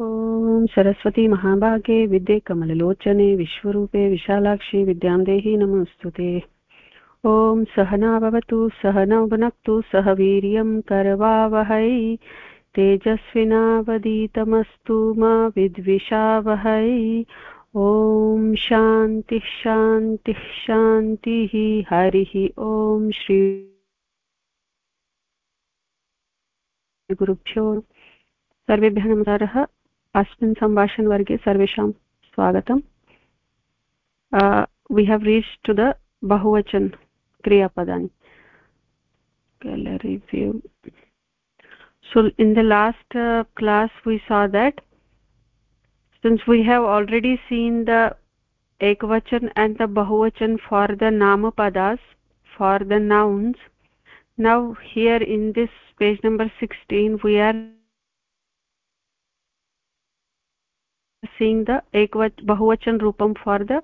ॐ सरस्वती महाभागे विद्ये कमललोचने, विश्वरूपे, विशालाक्षि विद्यां देहि नमोऽस्तु ते ॐ सहना भवतु सहनौ भुनक्तु सह वीर्यं करवावहै। तेजस्विनावदीतमस्तु मा विद्विषावहै। ॐ शान्तिः शान्तिः शान्तिः। हरिः ॐ श्री गुरुभ्यो सर्वेभ्यः नमस्कारः। अस्मिन् सम्भाषणवर्गे सर्वेषां स्वागतम् we have reached to the bahuvachan kriya padani okay, review so in the last uh, class we saw that since we have already seen the ekvachan and the bahuvachan for the nama padas for the nouns now here in this page number 16 we are seeing the ekvach bahuvachan rupam for the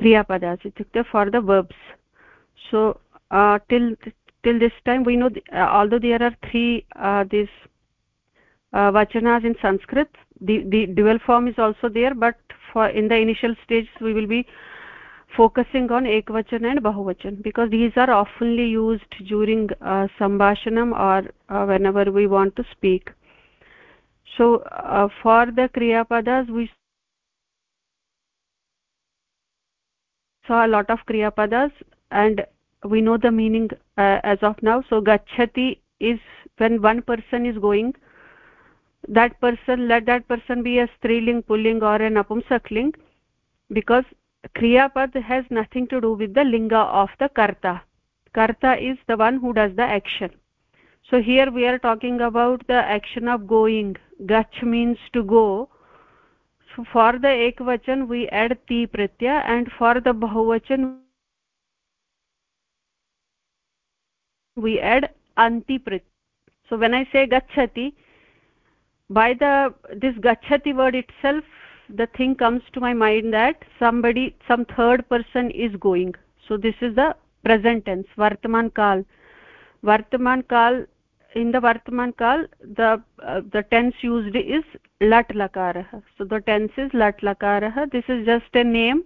kriyapadas. Ityukte for the verbs. So uh, till till this time we know the, uh, although there are three uh, these uh, vachanas in sanskrit the the dual form is also there but for in the initial stage we will be focusing on ekvachan and bahuvachan because these are oftenly used during uh, sambhashanam or uh, whenever we want to speak so uh, for the kriya padas we saw a lot of kriya padas and we know the meaning uh, as of now. So gachati is when one person is going that person let that person be a striling pulling or an apumsakling because kriya pad has nothing to do with the linga of the karta. Karta is the one who does the action so here we are talking about the action of going. Gach means to go. So for the ekvachan we add ti pratyaya and for the bahuvachan we add anti pratyaya so when i say gachati by the this gachati word itself the thing comes to my mind that somebody some third person is going. So this is the present tense vartaman kal. Vartaman kal in the vartaman kal the uh, the tense used is lat lakarah. So the tense is lat lakarah. This is just a name.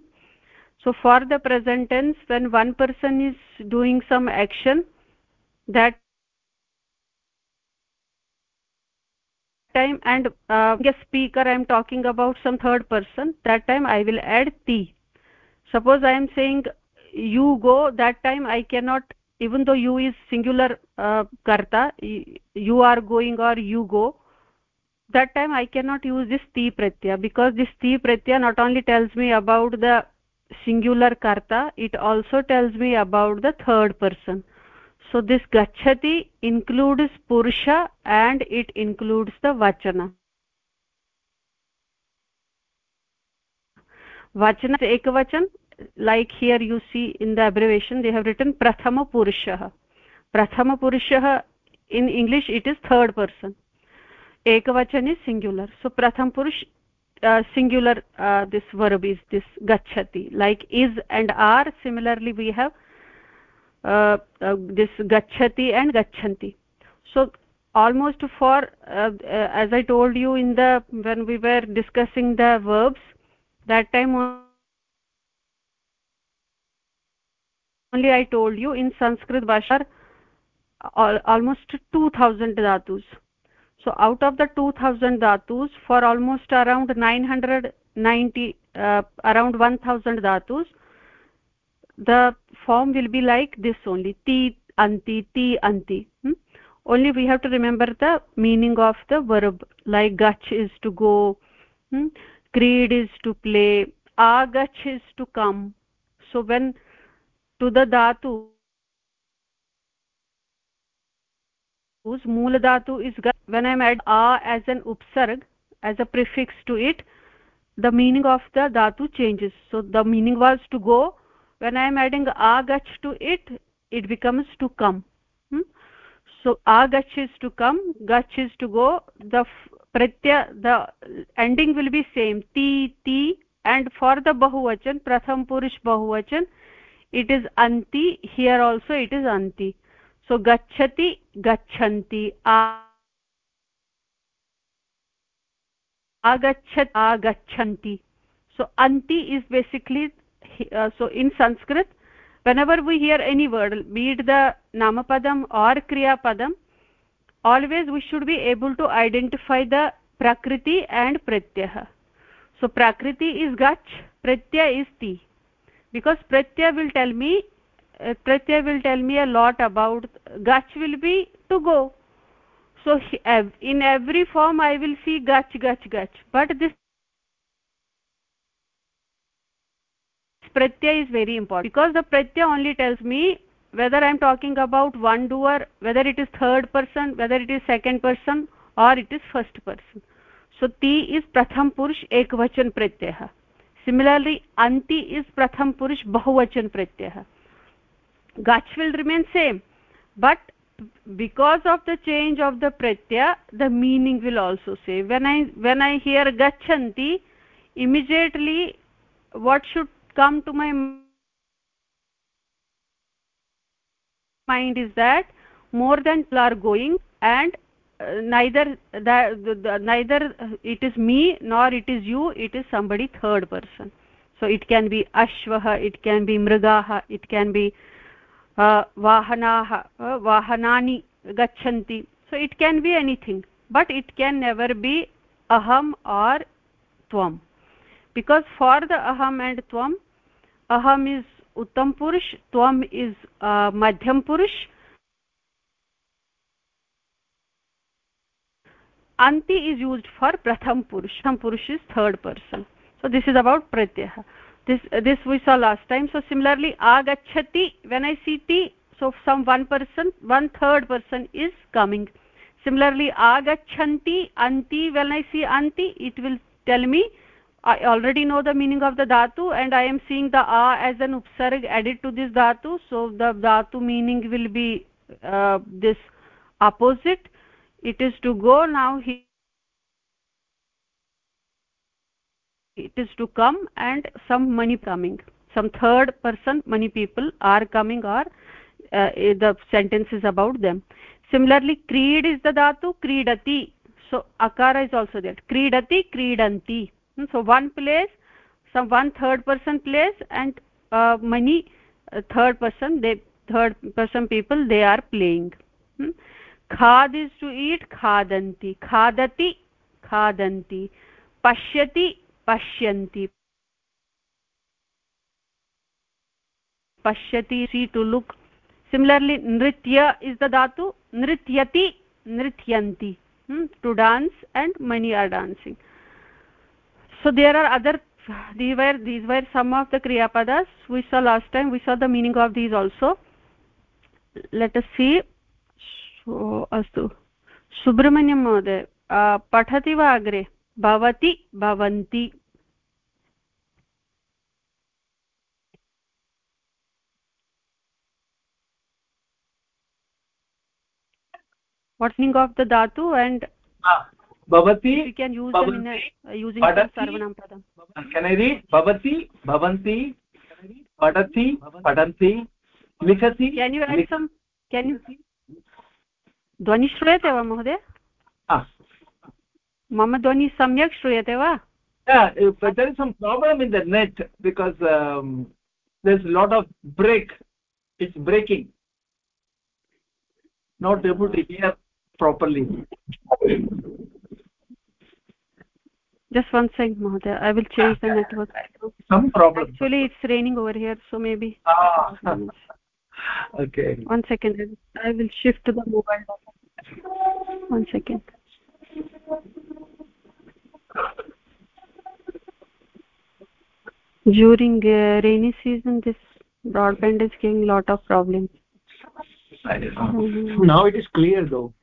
So for the present tense when one person is doing some action that time and uh, a speaker i am talking about some third person that time i will add ti suppose i am saying you go that time i cannot even though you is singular uh, karta you are going or you go that time i cannot use this ti pratyaya because this ti pratyaya not only tells me about the singular karta it also tells me about the third person so this gachati includes purusha and it includes the vachana vachana ekavachan like here you see in the abbreviation they have written prathama purushah prathama purushah in english it is third person. Ekavachan is singular. So pratham purush uh, singular uh, this verb is this gachati like is and are similarly we have uh, uh, this gachati and gachanti. So almost for uh, uh, as i told you in the when we were discussing the verbs that time only i told you in sanskrit bhasha almost 2000 dhatus so out of the 2000 dhatus for almost around 990 uh, around 1000 dhatus the form will be like this only ti anti ti anti hmm? only we have to remember the meaning of the verb like gach is to go hmm? creed is to play agach is to come so when to मूल धातु is धातु I am am आ as an उपसर्ग as a prefix to it the meaning of the धातु changes so the meaning was to go when I am adding आ गच to it it becomes to come so आ गच is to come गच is to go the प्रत्य the ending will be same ती ती and for the बहुवचन प्रथम पुरुष बहुवचन it is anti here also it is anti so gachati gachanti agachat agachanti so anti is basically uh, so in sanskrit whenever we hear any word be it the namapadam or kriya padam always we should be able to identify the prakriti and pratyah so prakriti is gach pratyah is ti because pratyaya will tell me uh, pratyah will tell me a lot about gach will be to go. So in every form i will see gach gach gach. But this pratyaya is very important. Because the pratyaya only tells me whether i am talking about one doer whether it is third person whether it is second person or it is first person. So ti is pratham purush ekvachan pratyah similarly anti is pratham purush bahuvachan pratyah gach will remain same but because of the change of the pratyah the meaning will also say when i when i hear gachanti immediately what should come to my mind is that more than people are going and uh, neither that the, the, neither it is me nor it is you it is somebody third person so it can be ashvah it can be mrigah it can be वाहनाः वाहनानि गच्छन्ति so it can be anything but it can never be aham or tvam because for the aham and tvam aham is uttam purush tvam is uh, madhyam purush anti is used for pratham purush pratham purush is third person. So this is about pratyah. This this we saw last time. So similarly agachati when i see t so some one person one third person is coming. Similarly agachanti anti when i see anti it will tell me i already know the meaning of the dhatu and i am seeing the a as an upsarg added to this dhatu. So the dhatu meaning will be uh, this opposite it is to go now he it is to come and some money coming. Some third person many people are coming or uh, the sentence is about them. Similarly creed is the dhatu creedati. So akara is also there. Creedati creedanti. Hmm, so one place some one third person place and uh, many uh, third person they third person people they are playing. Hmm? Khad is to eat khadanti khadati khadanti pashyati पश्यन्ति to look similarly nritya is the dhatu nrityati nrityanti hmm? to dance and many are dancing so there are other these were these were some of the kriya padas we saw last time we saw the meaning of these also let us see अस्तु सुब्रह्मण्यं महोदय पठति वा अग्रे? भवति भवन्ति। वर्निङ्ग् of the धातु and भवति भवति भवन्ति पठति पठन्ति लिखति। ध्वनि श्रूयते वा महोदय मम ध्वनिः सम्यक् श्रूयते वा yeah but there is some problem in the net because um, there's a lot of break it's breaking not able to hear properly just one second mohoday i will change the network some problem actually it's raining over here so maybe ah. okay. One second i will shift to the mobile data one second. During uh, rainy season this broadband is giving a lot of problems. Mm-hmm. now it is clear though.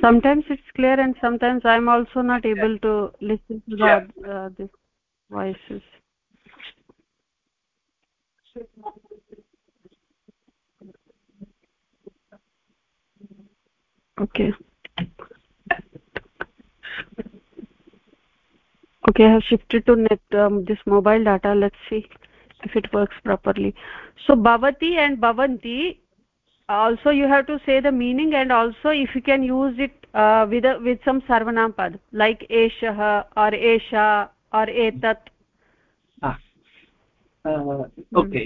Sometimes it's clear and sometimes i'm also not able to listen to the yeah. uh, this voices okay. Okay i have shifted to net um, this mobile data. Let's see if it works properly. So bhavati and bhavanti also you have to say the meaning and also if you can use it uh, with a, with some sarvanam pad like eshah or esha or etat Uh, okay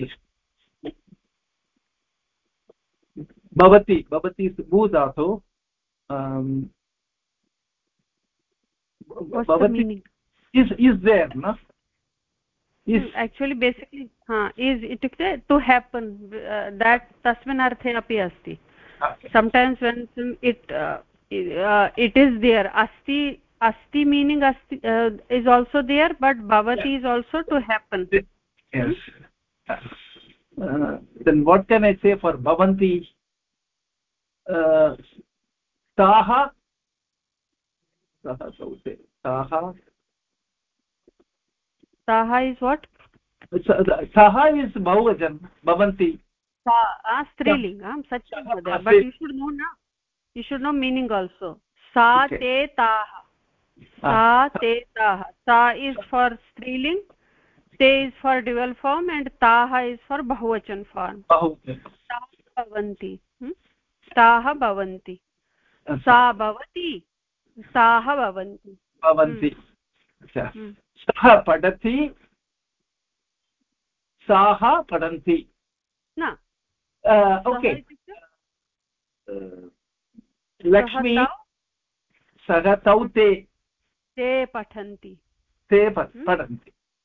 भवति भवति भूधातु um, actually basically हा is इत्युक्ते to happen that तस्मिन् अर्थे अपि अस्ति. Sometimes when it it is there अस्ति अस्ति मीनिङ्ग् अस्ति इस् आल्सो देयर् बट् भवति is also to happen yes uh, then what can i say for bhavanti uh, taha taha saute taha taha is what taha is bahuvajan bhavanti sa striling am satyam but you should know na you should know meaning also sa te taah sa te taah sa is for striling ते is for dual form and ताः is for बहुवचन form भवन्ति ताः भवन्ति सा भवति साः भवन्ति भवन्ति सः पठति साः पठन्ति न ओके लक्ष्मी सः तौ ते ते पठन्ति ते पठन्ति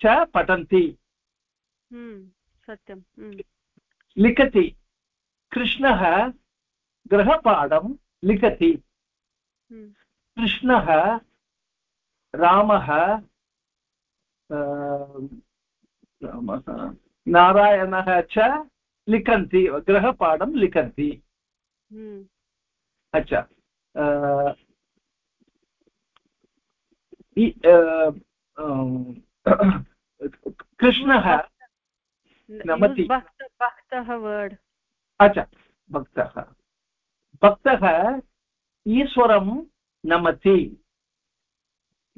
च पठन्ति सत्यं लिखति। कृष्णः गृहपाठं लिखति। कृष्णः रामः नारायणः च लिखन्ति गृहपाठं लिखन्ति। हम्म। अच्छा कृष्णः नमति। भक्तः वर्ड् अच्छा भक्तः। भक्तः ईश्वरं नमति।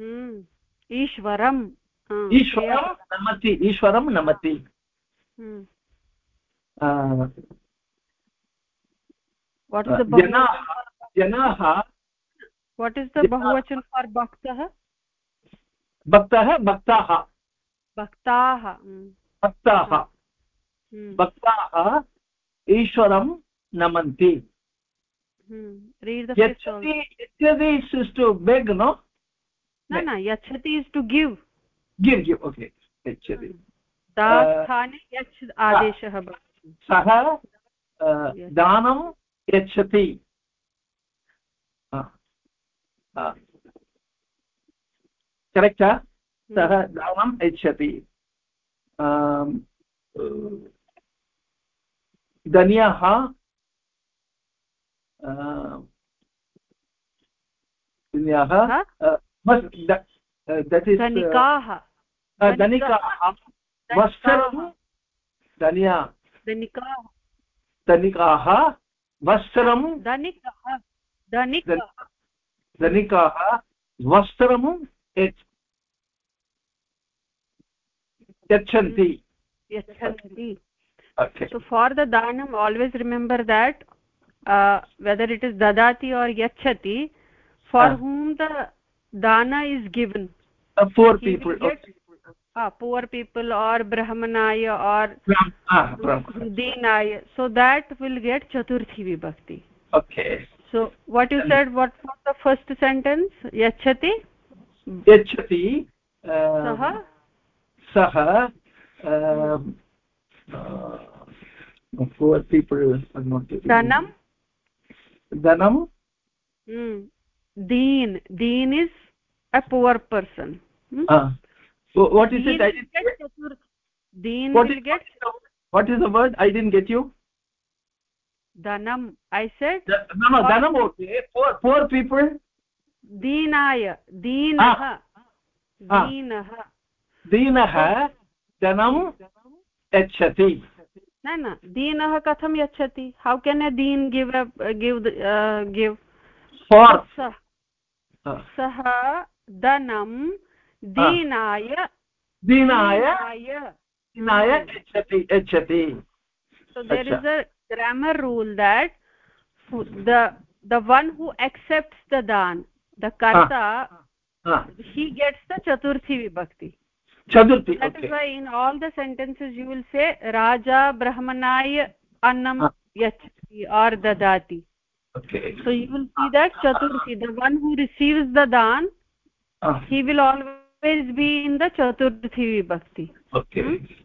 हम्म। ईश्वरम् ईश्वरं नमति ईश्वरं नमति। जनाः वाट् इस् द बहुवचन फार् भक्तः? भक्तः भक्ताः। भक्ताः भक्ताः। भक्ताः। ईश्वरं नमन्ति। यच्छति इस् टु बेग् नो न यच्छति is to give give give okay यच्छति। आदेशः सः दानं यच्छति। करेक्ट् सः दानं यच्छति धन्याः धन्याः धनिकाः धनिकाः वस्त्रं धनिया धनिकाः धनिकाः वस्त्रं धनिकः धनिकाः वस्त्रं यच्छन्ति। So for the Danam always remember that whether it is ददाति और् यच्छति फार् हूम् द दान is given poor people poor people or ब्रह्मणाय or दीनाय सो दैट विल गेट चतुर्थी विभक्ति so what is said what for the first sentence यच्छति yachati sah sah four people are not dhanam dhanam hmm deen deen is a poor person. hmm? uh. so what is it? i didn't get deen what will is, get what is the word? I didn't get you. dhanam i said no no dhanam okay. Four four people deenaya deenah deenah deenah dhanam yachati न न दीनः कथं यच्छति how can a दीन् give give give सः धनं दीनाय दीनाय दीनाय यच्छति यच्छति so there is a grammar rule that the the one who accepts the dan the karta he gets the chaturthi vibhakti chaturthi that okay. is why in all the sentences you will say raja brahmanay annam yachati or dadati okay. So you will see that chaturthi the one who receives the dan uh. he will always be in the chaturthi vibhakti okay. hmm?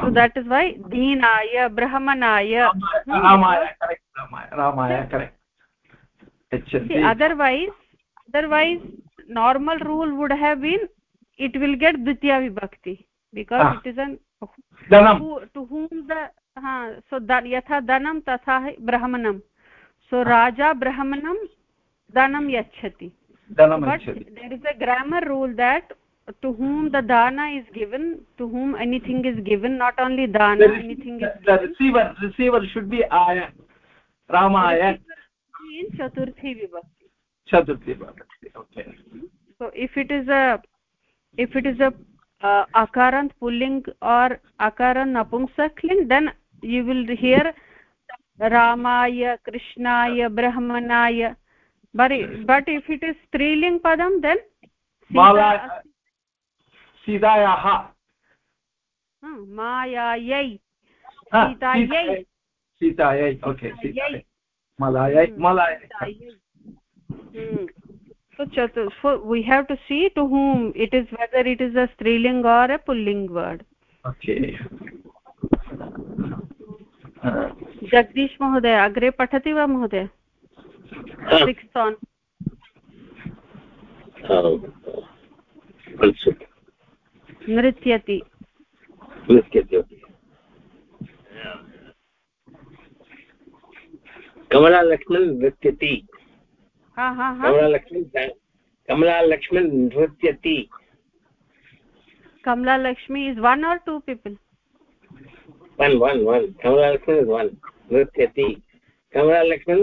so that is why deenaya brahmanaya ramaya correct ramaya ramaya correct see otherwise otherwise normal rule would have been it will get dvitiya vibhakti because ah. it is an dhanam who, to whom the ha so dan yatha dhanam tatha brahmanam so raja brahmanam dhanam yachati dhanam but there is a grammar rule that to whom the dana is given to whom anything is given not only dana is, anything the, is the receiver receiver should be aya ramaya in chaturthi vibhakti chaturthi vibhakti okay so if it is a if it is a uh, akarant pulling or akarant napumsakling then you will hear ramaya krishnaya brahmanaya but but if it is striling padam then सीतायाः मायायै सीतायै सीतायै okay मलायै मलायै so chatur so we have to see to whom it is whether it is a striling or a pulling word okay Jagdish महोदय अग्रे पठति वा महोदय सिक्स् आन् नृत्यति नृत्यति कमलालक्ष्मण नृत्यति Kamalalakshmi Kamalalakshmi नृत्यति। Kamalalakshmi is one are two people one one one Kamalalakshmi is one नृत्यति। Kamalalakshmi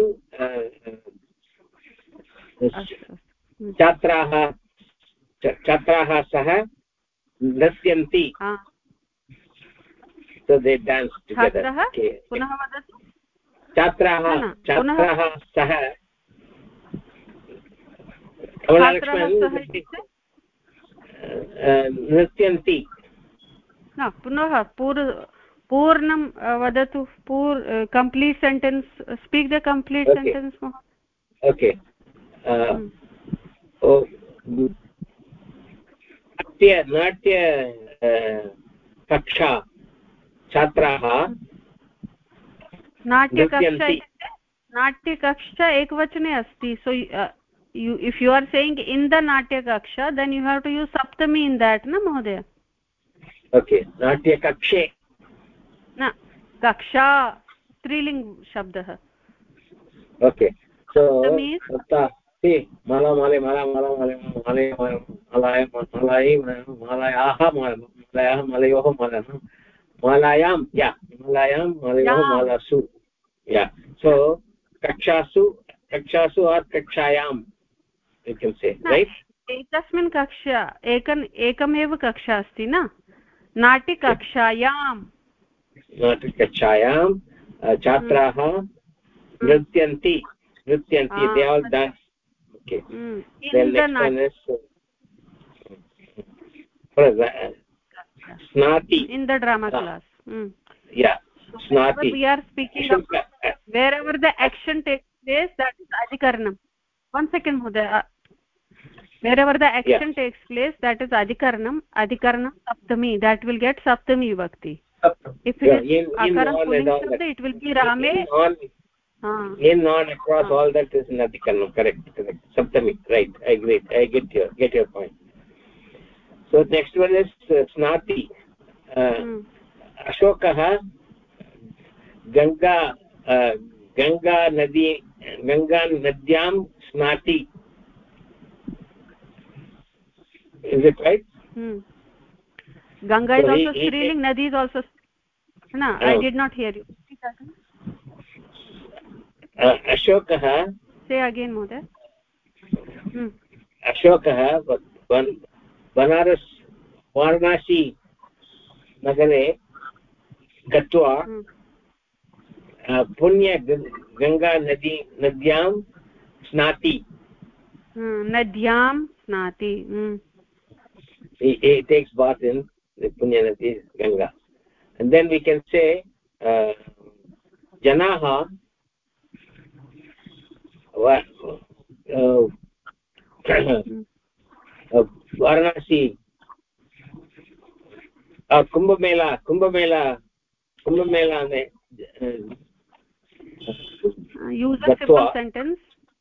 छात्राः छात्राः सह नृत्यन्ति। छात्राः सह नृत्यन्ति। न पुनः पूर् पूर्णं वदतु पूर् complete sentence speak the complete sentence okay नाट्य नाट्य कक्षा छात्राः। नाट्यकक्षा नाट्यकक्षा एकवचने अस्ति so you if you are saying in the natya kaksha then you have to use saptami in that na mohdaya okay natya kakshe na kaksha striling shabdah okay so sapta see mala male mala mala male male malay malay malayaah malayaah malayoh malayam malayam yeah malayam malayoh malasu yeah so kakshasu कक्षासु or कक्षायां you एकस्मिन् कक्षा एक एकमेव कक्षा अस्ति नाटिकक्षायां नाटिकक्षायां छात्राः नृत्यन्ति नृत्यन्ति स्नाति in the drama class स्नाति wherever the action take place that is अधिकरणं one second mohoday wherever the action yes. takes place that is adhikaranam adhikaranam saptami that will get saptami vibhakti if it yeah, is in, akaram pulling shabda it will be rame in on, uh. in on across uh. all that is in adhikaranam correct correct saptami right i agree i get your get your point so next one is uh, snati uh, hmm. ashokah ganga Ganga नदी Ganga स्नाति is it right hmm. ganga so is also he, nadi is also no oh. i did not hear you uh, ashokah say again mohoday hmm. अशोकः Banaras Varanasi नगरे गत्वा पुण्य गङ्गा नदी नद्यां स्नाति नद्यां स्नाति he takes bath in the punya nadi ganga and then we can say uh, janaha uh, Varanasi Kumbh Mela Kumbh Mela Kumbh Mela में use a simple sentence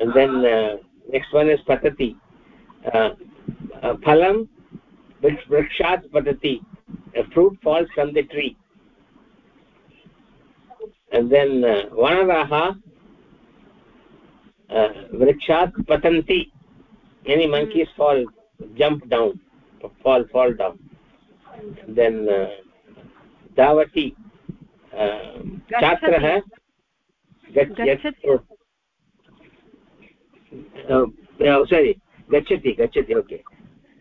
and then uh, next one is patati uh, uh, phalam vrikshat patati a fruit falls from the tree and then uh, vanaraha uh, vrikshat patanti any monkeys mm. fall jump down fall fall down and then uh, davati uh, छात्रः सारी गच्छति गच्छति okay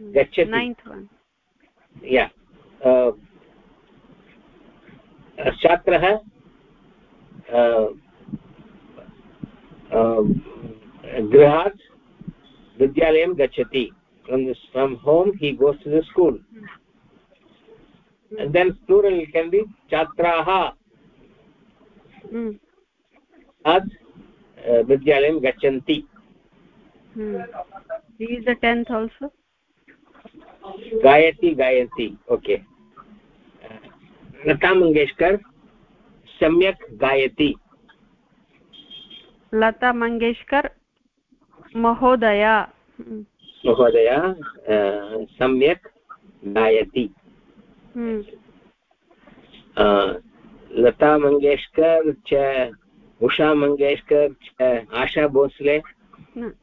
गच्छति ninth one छात्रः गृहात् विद्यालयं गच्छति from home he goes to the school then plural can be छात्राः विद्यालयं गच्छन्ति hmm. is the 10th also? Gayati gayati okay. Lata Mangeshkar सम्यक् गायति लता मंगेशकर महोदया महोदया सम्यक् गायति। लता मङ्गेश्कर् च उषा मङ्गेश्कर् च आशा भोसले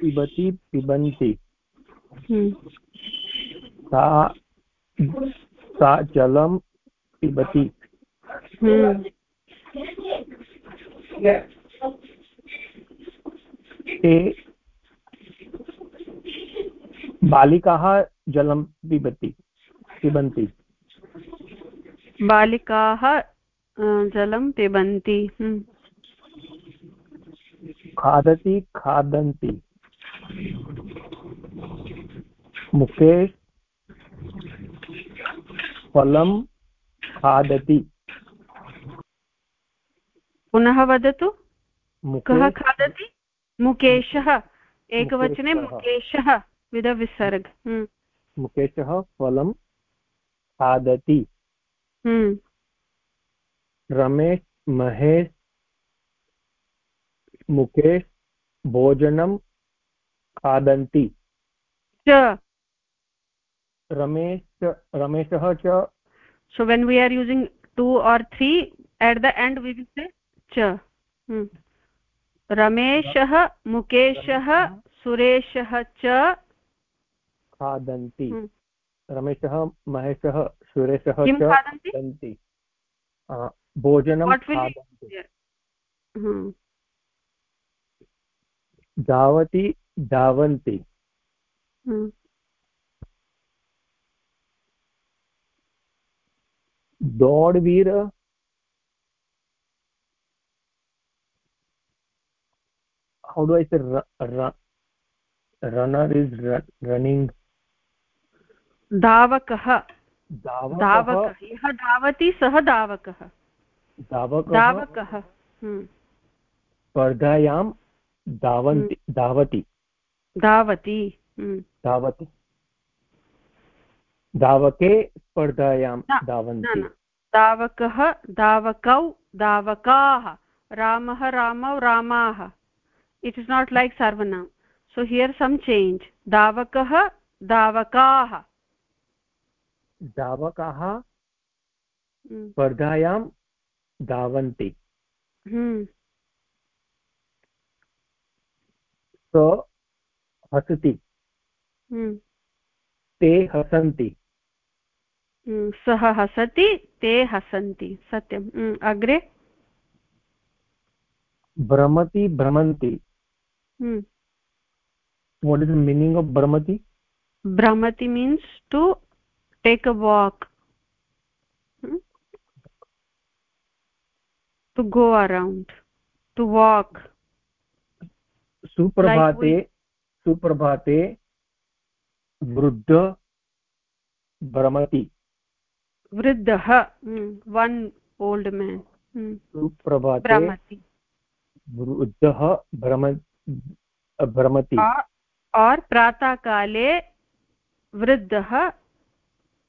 पिबति पिबन्ति। सा सा जलं पिबति। ते बालिकाः जलं पिबति पिबन्ति। बालिकाः जलं पिबन्ति। हम्म। खादति खादन्ति। मुकेश फलं खादति। पुनः वदतु। कः खादति? मुकेशः। एकवचने मुकेशः। विधविसर्ग हम्म। मुकेशः फलं खादति। हम्म। रमेश महेश मुकेश भोजनं खादन्ति। च। रमेश रमेशः च। So when we are using two are three at the end we च। रमेशः मुकेशः सुरेशः च। खादन्ति। रमेशः महेशः सुरेशः खादन्ति? भोजनं खादन्ति। धावन्ति। दौड़वीर how do i say runner is running? धावकः। धावकः। यः धावति सः धावकः। धावकः। हम्म। स्पर्धायां धावन्ति हम्म। धावति। धावति। हम्म। धावति। धावके स्पर्धायां धावन्ति। धावकः धावकौ धावकाः। रामः रामौ रामाः। इट् इस् नाट् लैक् सर्वनाम् सो हियर् सम् चेञ्ज् धावकः धावकाः। धावकाः स्पर्धायां धावन्ति। स हसती। हम्म। ते हसन्ति। हम्म, सः हसती ते हसन्ति सत्यम्। हम्म, अग्रे? भ्रमती भ्रमन्ति। What is the meaning of भ्रमति? भ्रमति means to a walk to go around to walk सुप्रभाते like सुप्रभाते वृद्ध भ्रमति। वृद्धः वन् ओल्ड् मेन् सुप्रभाते वृद्धः भ्रम भ्रमति। और प्रातःकाले वृद्धः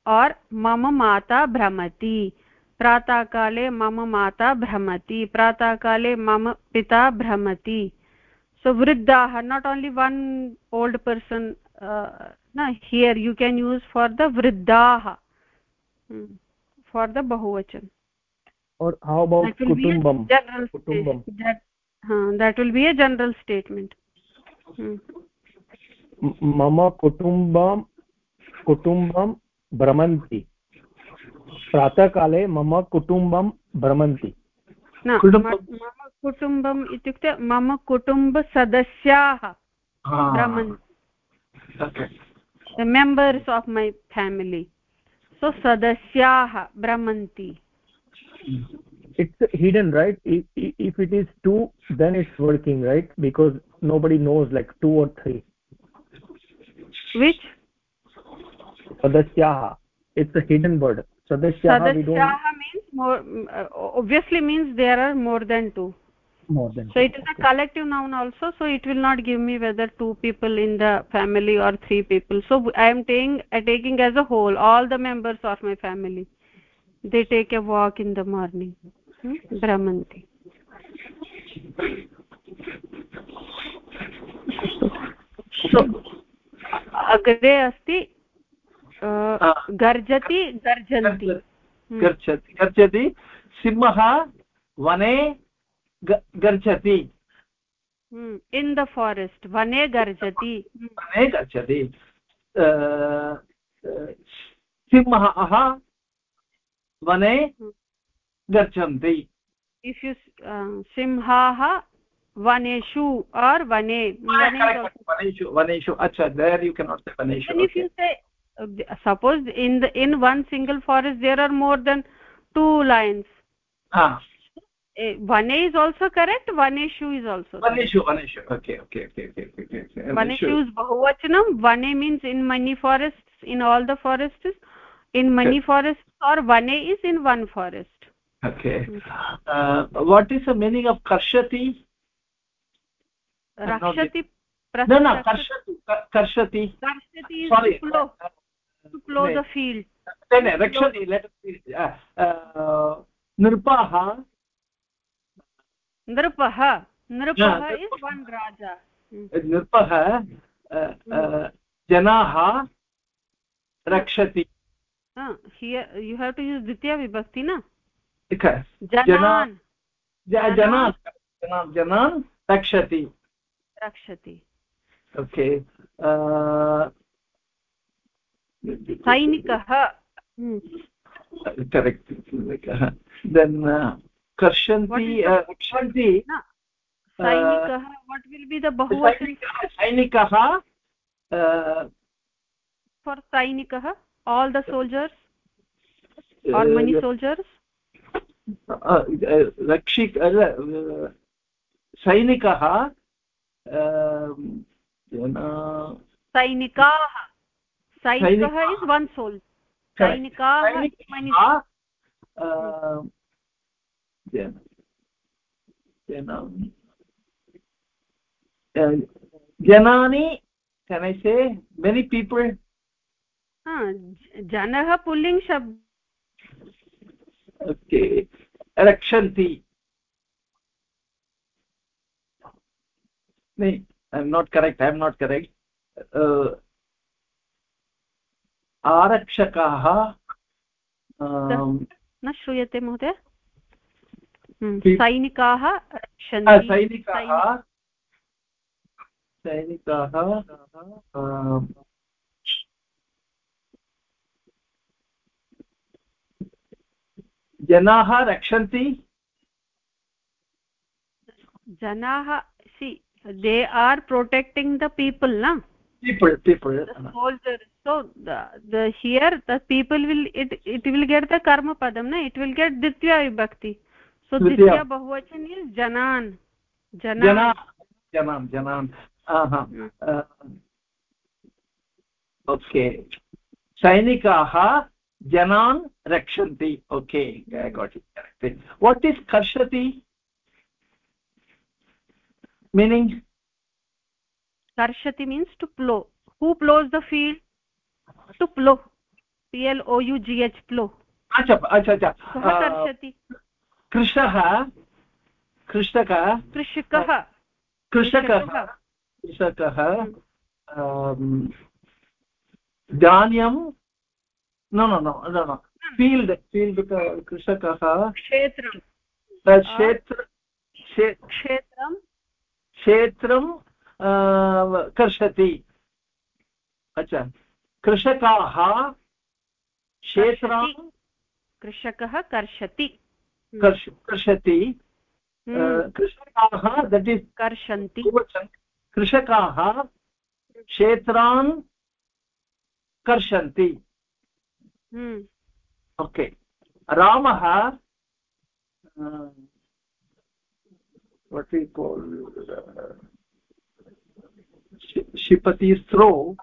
और मम माता भ्रमति। प्रातःकाले मम माता भ्रमति। प्रातःकाले मम पिता भ्रमति। So vriddah not only one old person uh, na here you can use for the vriddah hmm. for the bahuvachan or how about kutumbam general kutumbam that, uh, that will be a general statement hmm. मम कुटुम्बं कुटुम्बं भ्रमन्ति प्रातःकाले मम कुटुम्बं भ्रमन्ति मम कुटुम्बम् इत्युक्ते मम कुटुम्बसदस्याः भ्रमन्ति members of my family so सदस्याः भ्रमन्ति it's hidden right if, if it is two then it's working right because nobody knows like two or three which sadasyaha it's a hidden word sadasyaha, sadasyaha means more uh, obviously means there are more than two more than so it is a collective noun also so it will not give me whether two people in the family or three people so i am taking uh, taking as a whole all the members of my family they take a walk in the morning hmm? भ्रमन्ति so अग्रे अस्ति गर्जति गर्जन्ति गर्जति गर्जति सिंहः वने गर्जति in the forest वने गर्जति वने गर्जति सिंहः वने if you सिंहाः vane vaneshu vaneshu acha there you cannot say vaneshu and if you say uh, suppose in the in one single forest there are more than two lines ah vane is also correct vaneshu is also vaneshu vaneshu okay okay okay okay okay, okay. vaneshu is bahuvachanam vane means in many forests in all the forests in many okay. forests or vane is in one forest okay uh, what is the meaning of karshati रक्षति no no karshati karshati karshati is sorry to plow to plow the field no rakshati let us see nirpah नृपः नृपः hmm. hmm. जनाः hmm. रक्षति। You have to use द्वितीया विभक्ति न? जनान्। रक्षति। रक्षति। ओके सैनिकः। करेक्ट् सैनिकः। कर्षन्ति सैनिकः for सैनिकः all the soldiers are many soldiers रक्षि सैनिकः सैनिकाः। सैनिकः इस् वन् सोल् सैनिकाः जनानि can i say many people janah pulling shabd okay rakshanti no i'm not correct i'm not correct uh, आरक्षकाः न श्रूयते महोदय सैनिकाः सैनिकाः सैनिकाः जनाः रक्षन्ति जनाः see they are protecting the people न people people soldier so the, the here the people will it it will get the karma padam na it will get ditya vibhakti so is janan. Janan. Janan. Janan okay सैनिकाः जनान् रक्षन्ति okay what is कर्षति meaning कर्षति means to plough who ploughs the field to plough P L O U G H plough अच्छा अच्छा अच्छा कृषः कृषकः। कृषकः कृषकः। कृषकः धान्यं न न न न फील्ड् फील्ड् कृषकः। क्षेत्रं क्षेत्र क्षेत्रं क्षेत्रं कर्षति। अच्छा कृषकाः क्षेत्रां कृषकः कर्षति। कर्षति कृषकाः दट् इस् कर्षन्ति। कृषकाः क्षेत्रान् कर्षन्ति। ओके रामः what we call uh, shipati throw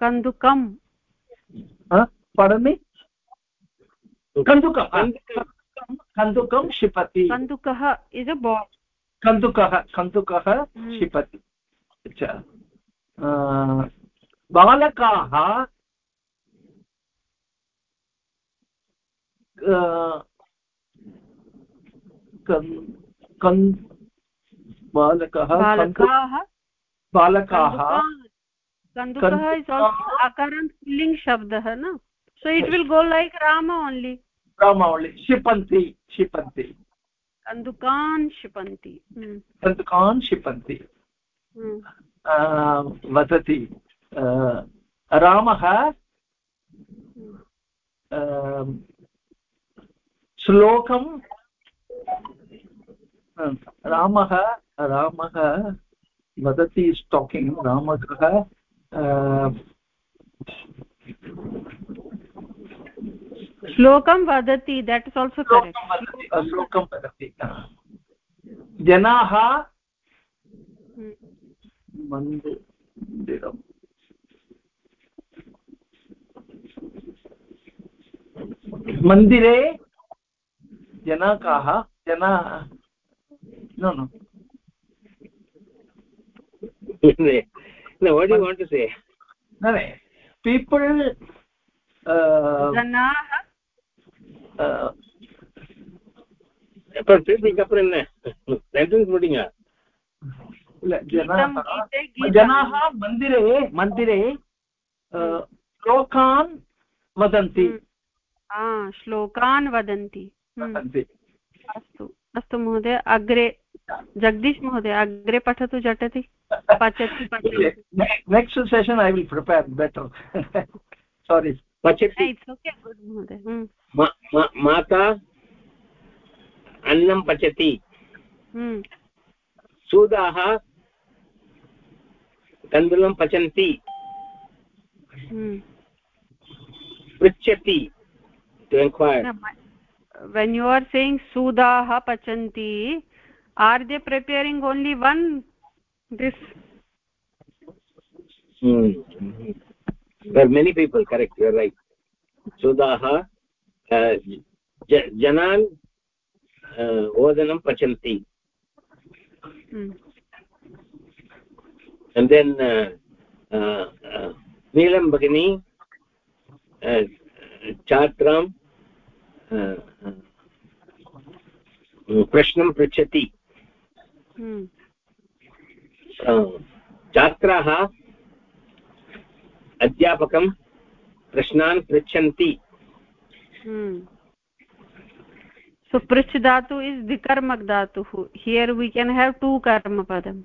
कन्दुकं pardon me? कन्दुकं। कन्दुकं। क्षिपति। कन्दुकः इस् अ कन्दुकः कन्दुकः क्षिपति। अच्छा बालकाः बालकः बालकाः। कन्दुकः इस् आल्सो पुल्लिङ्ग् शब्दः न? So it will go like rama only रामावली क्षिपन्ति क्षिपन्ति कन्दुकान् हम्म। क्षिपन्ति कन्दुकान् क्षिपन्ति हम्म। वदति रामः श्लोकं रामः रामः वदति स्टाकिङ्ग् रामकः श्लोकं वदति देट् इस् आल्सो श्लोकं वदति जनाः मन्दिरम् मन्दिरे जनाकाः जना no no no what do you want to say? no no people जनाः அப்புறம் திருப்பி அப்புறம் என்ன சென்டென்ஸ் முடிங்க जनाः मन्दिरे मन्दिरे श्लोकान् वदन्ति श्लोकान् वदन्ति अस्तु अस्तु महोदय अग्रे जगदीश महोदय अग्रे पठतु झटति पचति पचति next session I will prepare better sorry पचति इट्स् ओके गुड् महोदय माता अन्नं पचति हम्म। सूदाः तण्डुलं पचन्ति हम्म। पृच्छति when you are saying sudaha pachanti are they preparing only one this hmm. there are many people correct you are right sudaha जनान् ओदनं पचन्ति। हम्म। Then नीलं भगिनी छात्रां प्रश्नं पृच्छति। हम्म। छात्राः अध्यापकं प्रश्नान् पृच्छन्ति। So prich dhatu is vikarmak dhatu here we can have two karma padam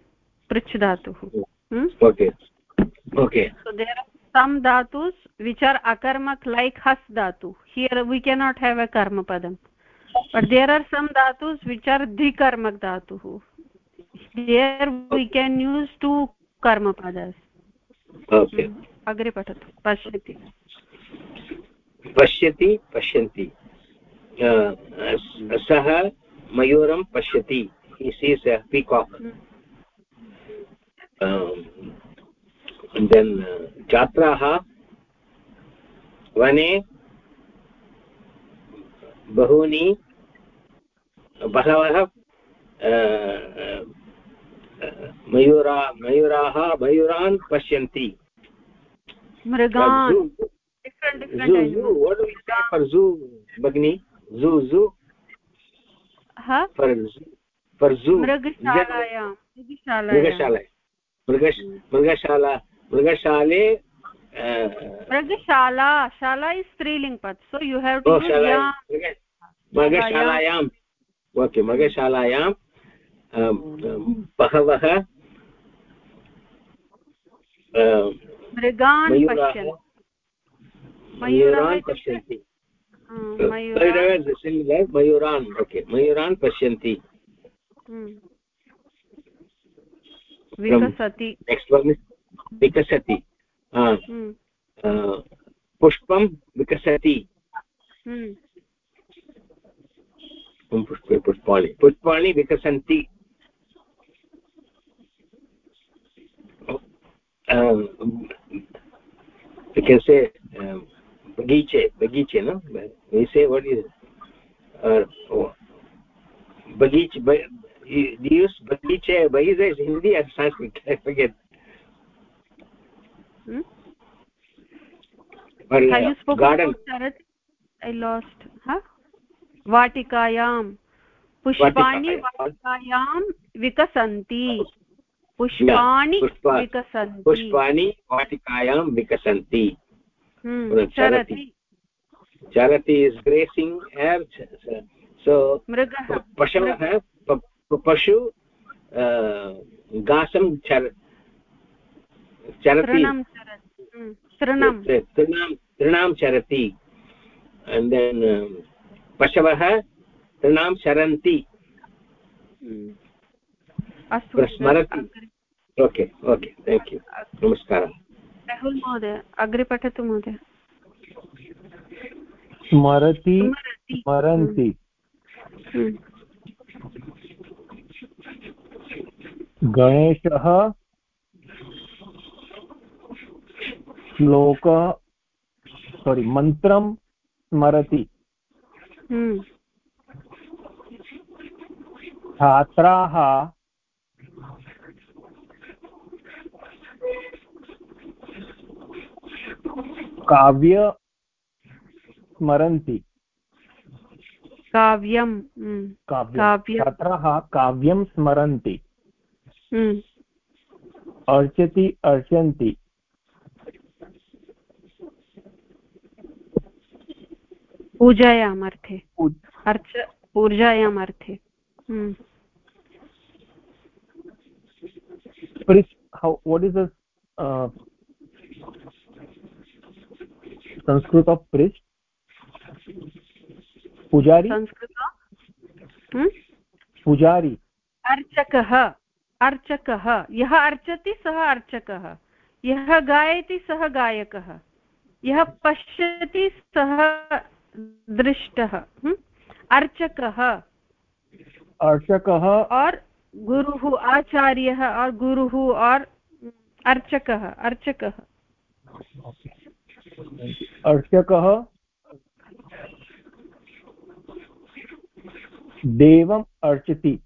prich dhatu hmm? okay okay so there are some dhatus which are akarmak like has dhatu here we cannot have a karma padam but there are some dhatus which are dhikarmak dhatu here we can use two karma padas okay agre patatu pashyati पश्यति पश्यन्ति। सः मयूरं पश्यति। सीस् पीकाक् then छात्राः वने बहूनि बहवः मयूरा मयूराः मयूरान् पश्यन्ति। मृगान्। भगिनि झू झू मृगशालायां मृगशाला मृगशाले मृगशाला शाला is स्त्रीलिङ्ग् but so you have to मृगशालायाम् okay मृगशालायां बहवः मृगान् मयूरान् पश्यन्ति। मयूरान्। ओके मयूरान् पश्यन्ति। विकसति। नेक्स्ट् वन् विकसति। हम्म। पुष्पं विकसति। हम्म। पुष्पे पुष्पाणि। पुष्पाणि विकसन्ति। we can say um, बगीचे बगीचे ना? वैसे वट इज़ बगीच यूज़ बगीचे वही हिंदी और संस्कृत है पुष्पाणि वाटिकायाम विकसन्ति पुष्पाणि विकसन्ति पुष्पाणि वाटिकायाम विकसन्ति चरति इस् ग्रेसिङ्ग् एर् सो पशवः पशु घासं चर चरति तृणां चरति and then um, पशवः तृणां शरन्ति स्मरति ओके ओके थेङ्क् यू नमस्कारः राहुल् महोदय अग्रे पठतु महोदय। स्मरति स्मरन्ति गणेशः श्लोक सोरि मन्त्रं स्मरति। हम्म। छात्राः काव्य स्मरन्ति। काव्यं हम्म। छात्राः काव्यं। स्मरन्ति। हम्म। अर्चति अर्चन्ति। पूजायाम् अर्थे अर्च पूजायाम् अर्थे what is the uh, sanskrit of priest? पुजारी? संस्कृत पुजारी। अर्चकः। अर्चकः। यः अर्चति सः अर्चकः। यः गायति सः गायकः। यः पश्यति सः दृष्टः। अर्चकः। अर्चकः। और गुरुः आचार्यः और गुरुः और अर्चकः। अर्चकः। अर्चकः देवम् अर्चति।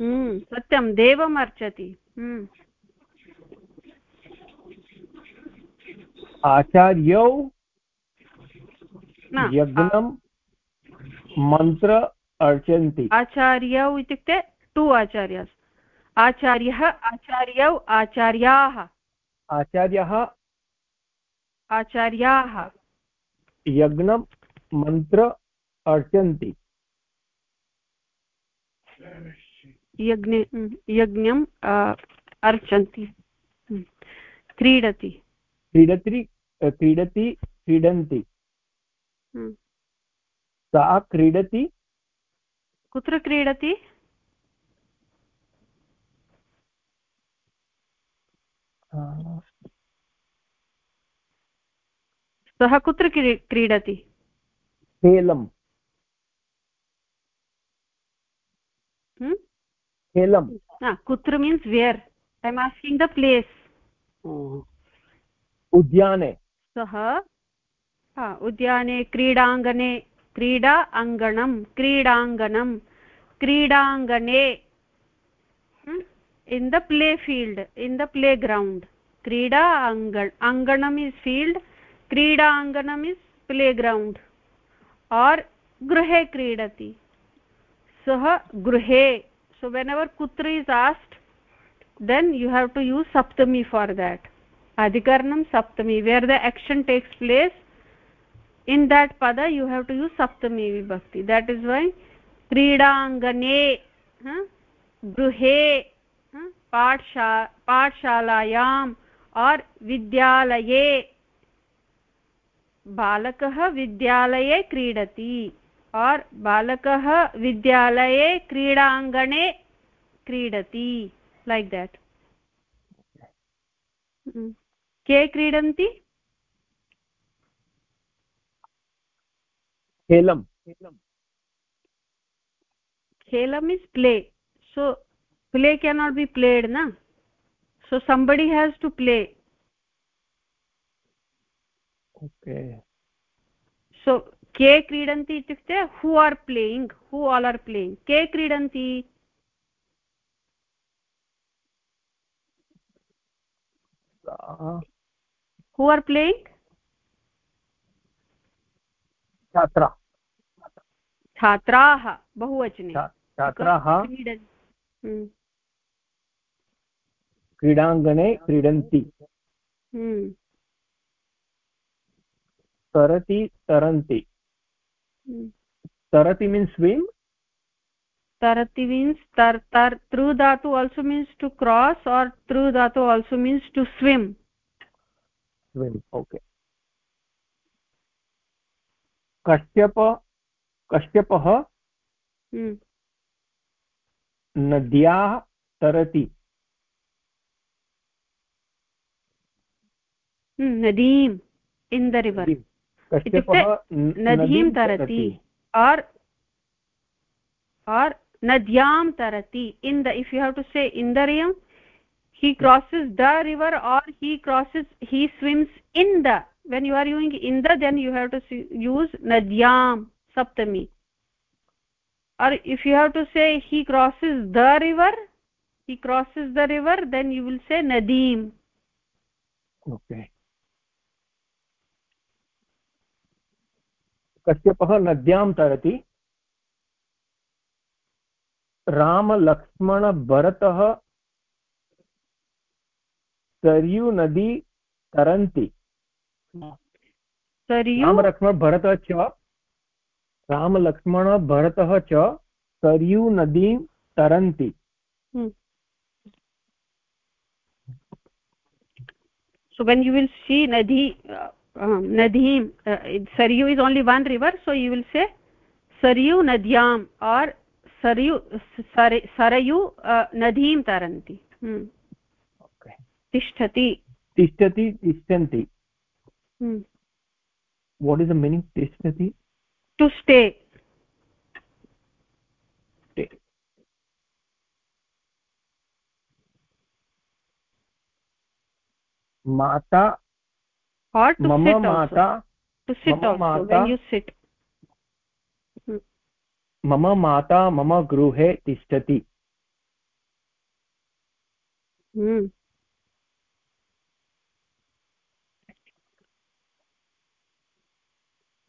हम्म, सत्यं देवम् अर्चति। हम्म। आचार्यौ यज्ञं मन्त्र अर्चन्ति। आचार्यौ इत्युक्ते टु आचार्यस्। आचार्यः आचार्यौ आचार्याः। आचार्यः आचार्याः। यज्ञं मन्त्र अर्चन्ति। यज्ञे यज्ञम् अर्चन्ति। क्रीडति। क्रीडति क्रीडति क्रीडन्ति। सा क्रीडति। कुत्र क्रीडति? सः कुत्र क्रीडति? खेलम्। खेलम्। कुत्र means where I am asking the place उद्याने। सः उद्याने क्रीडाङ्गणे क्रीडा अङ्गणं क्रीडाङ्गणं क्रीडाङ्गणे in the play field in the playground krida angan anganam is field krida क्रीडाङ्गणम् प्ले प्लेग्रौण्ड् और गृह क्रीडति। सह गृह। सो वेन एवर कुत्र is asked then you have to use Saptami for that अधिकरणं सप्तमी where the action takes place in that पद you have to use सप्तमी विभक्ति देट् इज़ वै क्रीडांगणे गृह पाठशा पाठशालायाम् और विद्यालये बालकः विद्यालये क्रीडति और बालकः विद्यालये क्रीडाङ्गणे क्रीडति लैक् देट् के क्रीडन्ति? खेलं खेलम् is play so play cannot be played न so somebody has to play. So के क्रीडन्ति इत्युक्ते who are playing who all are playing के क्रीडन्ति हू आर् प्लेयिङ्ग् छात्रा छात्राः बहुवचने छात्राः क्रीडाङ्गणे क्रीडन्ति तरति तरन्ति tarati means swim tarati means tar tar tru dhatu also means to cross or tru dhatu also means to swim swim okay kashyap kashyapah hmm. नद्याः तरति नदीम् इन् द रिवर् इत्युक्ते नदीं तरति आर् आर् नद्यां तरति। In the if you have to say in the ream he crosses the river or he crosses he swims in the when you are young in the then you have to use नद्यां सप्तमी or if you have to say he crosses the river he crosses the river then you will say nadim कश्यपः नद्यां तरति। रामलक्ष्मणभरतः सरयू नदी तरन्ति रामलक्ष्मणभरतः च रामलक्ष्मणभरतः च सरयू नदीं तरन्ति so when you will see nadi uh, Nadeem Sarayu is only one river so you will say Sarayu नद्याम् आर् सरयु सरयु नदीं तरन्ति तिष्ठति तिष्ठति तिष्ठन्ति वाट् स्टे माता or to mama sit mata also. to sit mama also mata, when you sit मम माता मम गृहे तिष्ठति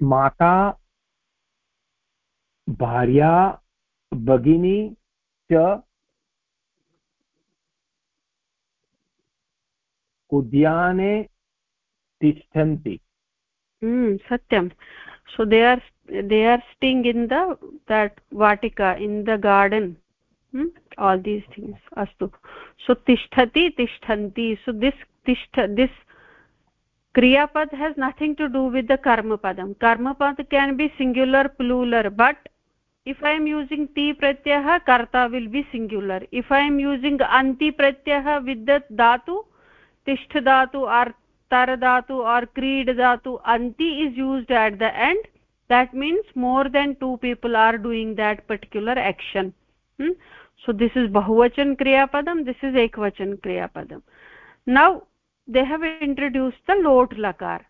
माता भार्या भगिनी च उद्याने तिष्ठन्ति सत्यं so they are they are staying in the that vatika in the garden hmm? all these things astu so tishtati tishthanti so this tishtha this kriya pad has nothing to do with the karma padam karma pad can be singular plural but if i am using ti pratyah karta will be singular if i am using anti pratyah with the dhatu tisht dhatu or tar dhatu or creed dhatu anti is used at the end. That means more than two people are doing that particular action. Hmm? so this is bahuvachan kriya padam this is ekvachan kriya padam. Now they have introduced the lot lakar.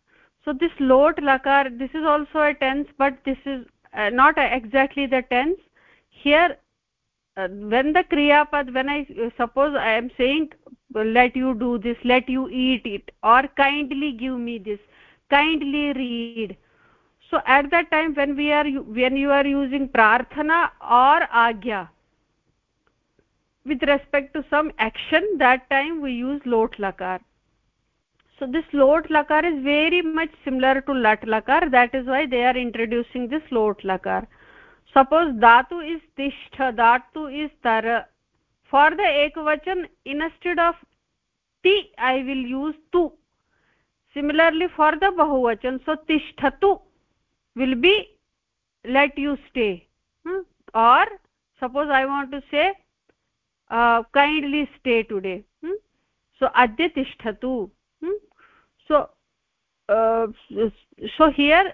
So this lot lakar this is also a tense but this is uh, not exactly the tense. Here when the kriya pad when i uh, suppose i am saying let you do this let you eat it or kindly give me this kindly read. So at that time when we are when you are using prarthana or agya with respect to some action that time we use lot lakar. So this lot lakar is very much similar to lat lakar that is why they are introducing this lot lakar suppose dhatu is tishtha dhatu is tar for the ekvachan instead of ti i will use tu similarly for the bahuvachan so tishtatu will be let you stay hmm? or suppose i want to say uh, kindly stay today hmm? so adya tishtatu hmm? so uh, so here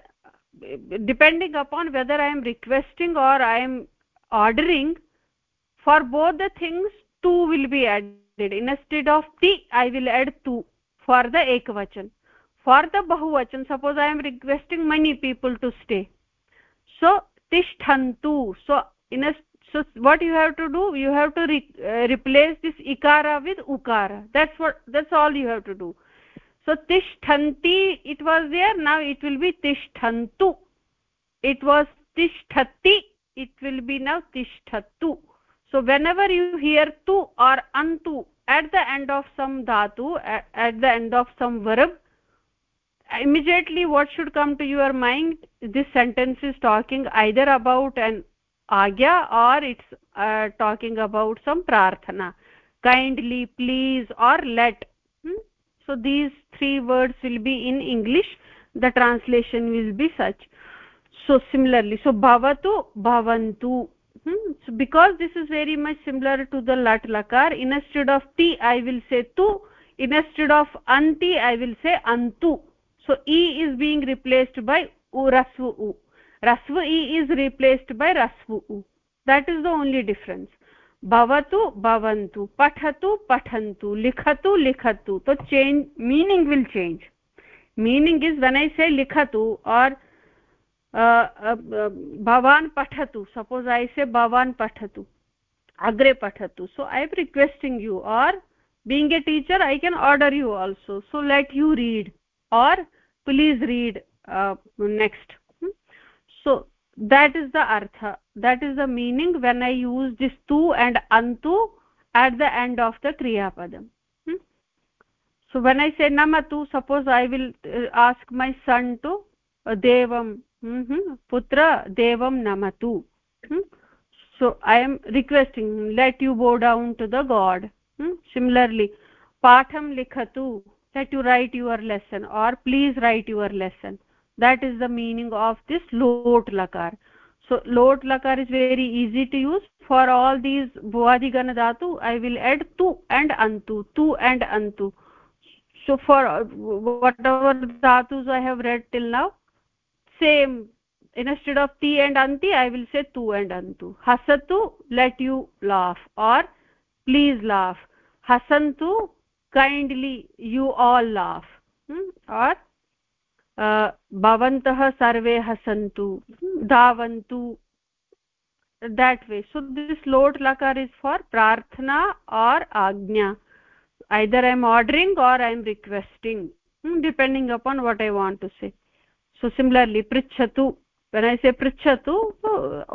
depending upon whether i am requesting or i am ordering for both the things two will be added. Instead of ti i will add two for the ekvachan. For the bahuvachan suppose i am requesting many people to stay. So tishthantu. So in a so what you have to do? You have to re, uh, replace this ikara with ukara. That's what that's all you have to do so tishthanti it was there. Now it will be tishthantu. It was tishtati it will be now tishtatu so whenever you hear tu or antu at the end of some dhatu at, at the end of some verb immediately what should come to your mind? This sentence is talking either about an agya or it's uh, talking about some prarthana. Kindly please or let? So these three words will be in english. The translation will be such. So similarly so bhavatu bhavantu. Hmm? so because this is very much similar to the lat lakar instead of ti i will say tu. Instead of anti i will say antu. So e is being replaced by u rasvu u. Rasvu e is replaced by rasvu u. That is the only difference भवतु भवन्तु पठतु पठन्तु लिखतु लिखतु तो change meaning will change meaning is when I say लिखतु or भवान् पठतु सपोज् ऐ से भवान् पठतु अग्रे पठतु so I am requesting you or being a teacher i can order you also so let you please read uh, next hmm? so that is the artha that is the meaning when i use this tu and antu at the end of the kriya padam hmm? so when i say namatu suppose i will uh, ask my son to uh, devam mm -hmm, putra devam namatu hmm? so i am requesting let you bow down to the god hmm? similarly patham likhatu let you write your lesson or please write your lesson that is the meaning of this lot lakar so lot lakar is very easy to use for all these bhuvadigana dhatu i will add tu and antu tu and antu so for whatever dhatus i have read till now same instead of ti and anti i will say tu and antu hasatu let you laugh or please laugh hasantu kindly you all laugh hmm? or भवन्तः सर्वे हसन्तु, धावन्तु। That way so this लोट् लकार् is for प्रार्थना or आज्ञा। Either I am ordering or I am requesting depending upon what I want to say so similarly पृच्छतु say पृच्छतु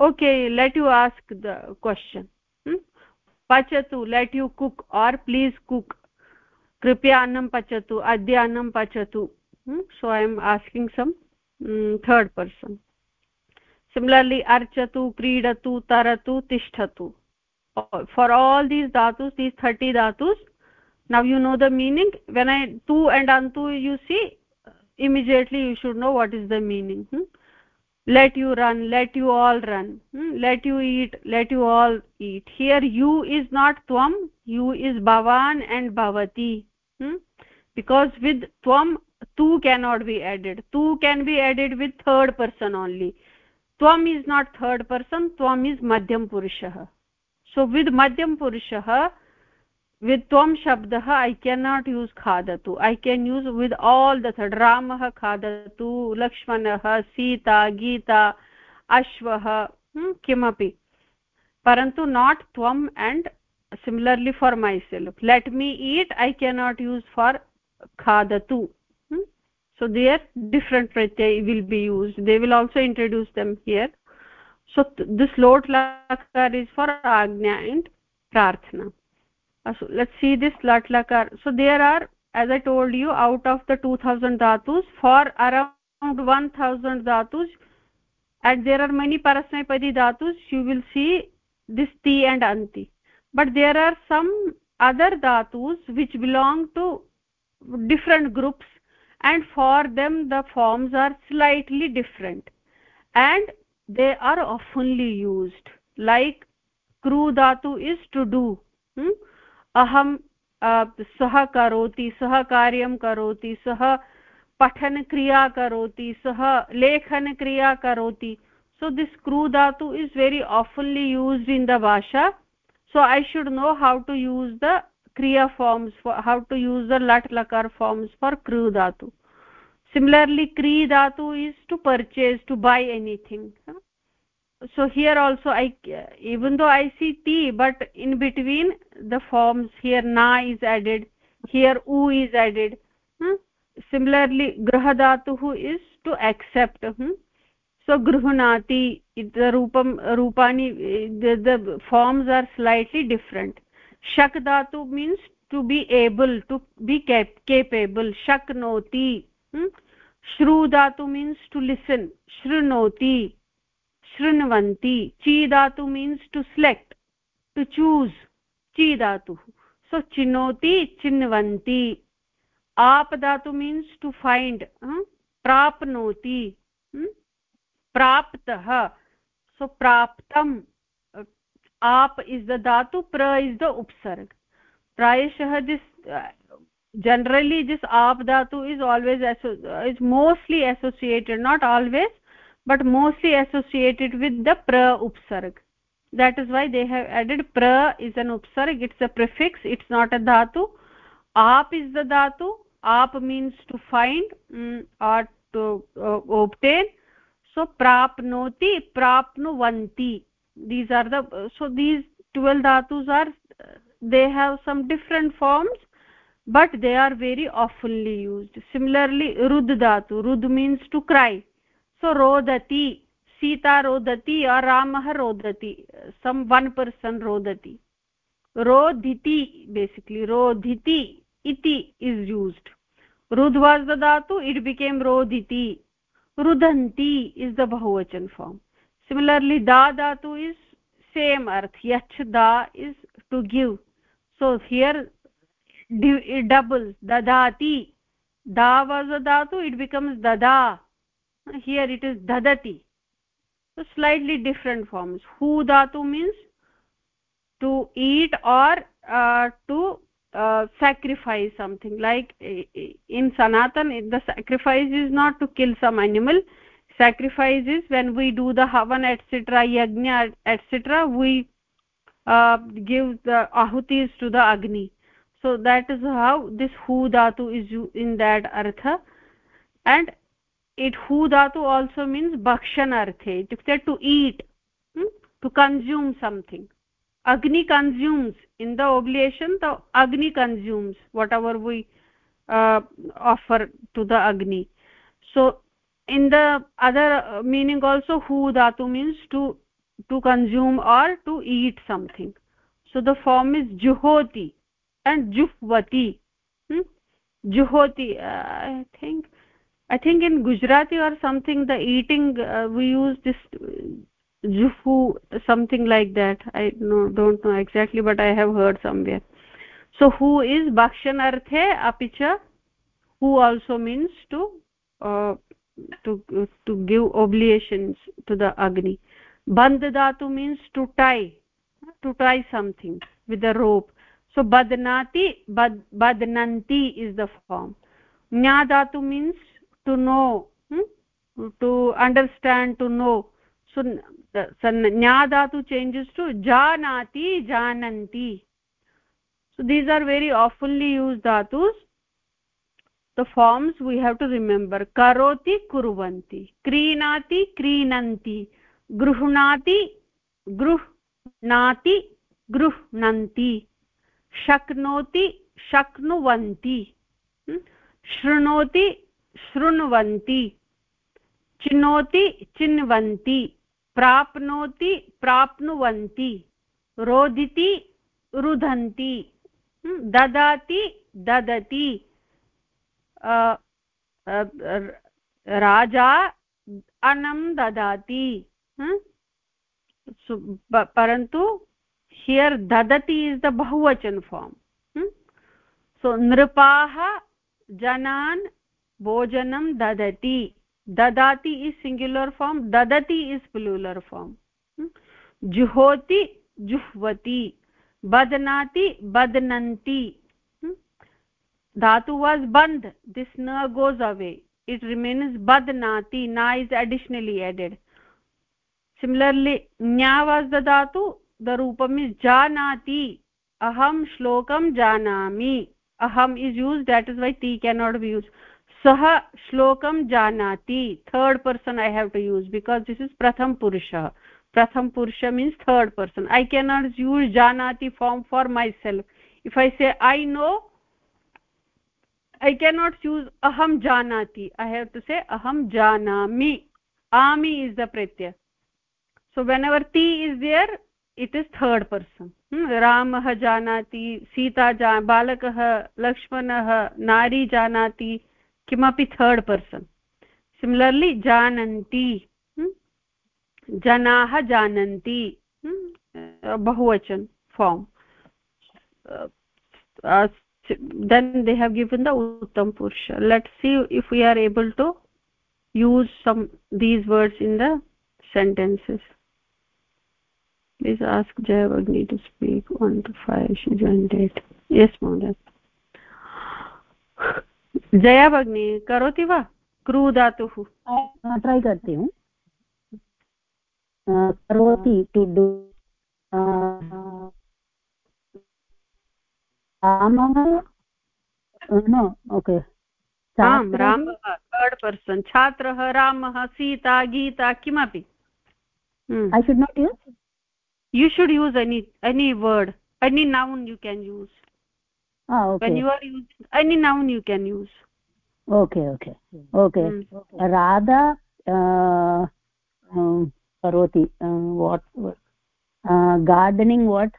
okay let you ask the question पचतु let you cook or please cook कृपया अन्नं पचतु, अद्य अन्नं पचतु। So i am asking some um, third person similarly archatu kridatu taratu tishtatu for all these dhatus these 30 dhatus now you know the meaning when i tu and antu you see immediately you should know what is the meaning hmm? let you run let you all run hmm? let you eat let you all eat here you is not tvam you is bhavan and bhavati hmm? because with tvam tu cannot be added tu can be added with third person only tvam is not third person tvam is madhyam purushah so with madhyam purushah with tvam shabdah i cannot use khadatu i can use with all the third ramah khadatu lakshmanah sita geeta ashvah hmm, kimapi parantu not tvam and similarly for myself let me eat i cannot use for khadatu so there different pratyay will be used. They will also introduce them here. So this lot lakar is for agnya and prarthana. Uh, so let's see this lat lakar so there are as i told you out of the 2000 dhatus for around 1000 dhatus and there are many parasmapadi dhatus you will see this ti and anti. But there are some other dhatus which belong to different groups and for them the forms are slightly different and they are oftenly used like kru dhatu is to do hmm? aham सः करोति सः कार्यं करोति सः पठनक्रिया करोति सः लेखनक्रिया करोति so this kru dhatu is very oftenly used in the vasha so i should know how to use the kriya forms for how to use the lat lakar forms for kru dhatu similarly kri dhatu is to purchase to buy anything so here also i even though i see t but in between the forms here na is added here u is added hmm? similarly grah dhatu is to accept hmm? so gruhnati the rupam rupani the, the forms are slightly different शक धातु means to be able to be capable शक्नोति श्रू धातु means to listen शृणोति शृण्वन्ति ची धातु means to select to choose ची धातुः सो चिनोति चिन्वन्ति आप धातु मीन्स् टु फैण्ड् प्राप्नोति प्राप्तः. सो प्राप्तम्. आप is the dhatu pra is the upsarg prayashah this uh, generally this aap dhatu is always is mostly associated not always but mostly associated with the pra upsarg that is why they have added pra is an upsarg it's a prefix it's not a dhatu aap is the dhatu aap means to find um, or to uh, obtain so prapnoti prapnuvanti these are the so these 12 dhatus are they have some different forms but they are very oftenly used. Similarly rud dhatu rud means to cry. So rodati sita rodati or ramah rodati some one person rodati rodhiti basically rodhiti iti is used. Rud was the dhatu it became rodhiti. Rudanti is the bahuvachan form similarly da dhatu is same earth. Yach da is to give. So here it doubles. Dadati da was a dhatu it becomes dada here it is dadati so slightly different forms. Hu dhatu means to eat or uh, to uh, sacrifice something. Like in sanatan the sacrifice is not to kill some animal sacrifice is when we do the havan etc yagna etc we uh, give the ahutis to the agni. So that is how this hu dhatu is in that artha. And it hu dhatu also means bhakshan arthe. Itukte to eat hmm? to consume something. Agni consumes. In the oblation the agni consumes whatever we uh, offer to the agni. So in the other meaning also hu dhatu means to to consume or to eat something. So the form is juhoti and juhvati. Hmm? juhoti uh, i think i think in gujarati or something the eating uh, we use this juhu something like that. I no, don't know exactly but i have heard somewhere. So who is bhakshanarthe apicha? Who also means to uh, to to give oblations to the agni bandh dhatu means to tie to tie something with a rope so badnati bad, badnanti is the form nya dhatu means to know hmm? to understand to know so nya dhatu changes to janati jananti so these are very oftenly used dhatus the forms we have to remember karoti kurvanti kreenati kreenanti gruhnati gruhnati gruhnanti शक्नोति शक्नुवन्ति शृणोति शृण्वन्ति चिनोति चिन्वन्ति प्राप्नोति प्राप्नुवन्ति रोदिति रुदन्ति ददाति ददति राजा अन्नं ददाति परन्तु हियर् ददति इस् द बहुवचन फार्म् सो नृपाः जनान् भोजनं ददति, ददाति इस् सिङ्ग्युलर् फार्म् ददति इस् प्लुलर् फार्म् जुहोति जुह्वति, बध्नाति बध्नन्ति धातु वॉज़ बंद दिस न गोज अवे इट रिमेन्स बद नाती ना इज़ एडिशनली एडेड सिमिलरली न्या वाज द धातु द रूपम इज़ जानाति अहम श्लोकम जानामि. अहम is use that is why it can not be use सह श्लोकम जाना third person I have to use because this is प्रथम पुरुष. प्रथम पुरुष means third person I can not use जानाति form for myself if I say I know i cannot use aham janati i have to say aham janami ami is the pratyaya so whenever ti is there it is third it is third person रामः जानाति सीता जा बालकः लक्ष्मणः नारी जानाति किमपि third person similarly जानन्ति जनाः जानन्ति बहुवचन form then they have given the uttam purusha let's see if we are able to use some these words in the sentences please ask jaya bagni to speak 1 to 5 she joined it yes mohoday Jaya भगिनी करोति वा crew धातुः try करती हूँ करोति to do रामः no okay रामः third person छात्रः रामः सीता गीता किमपि I should not use you should use any any word any noun you can use ah okay when you are using any noun you can use okay okay okay mm. radha uh, um, karoti uh, what uh, gardening what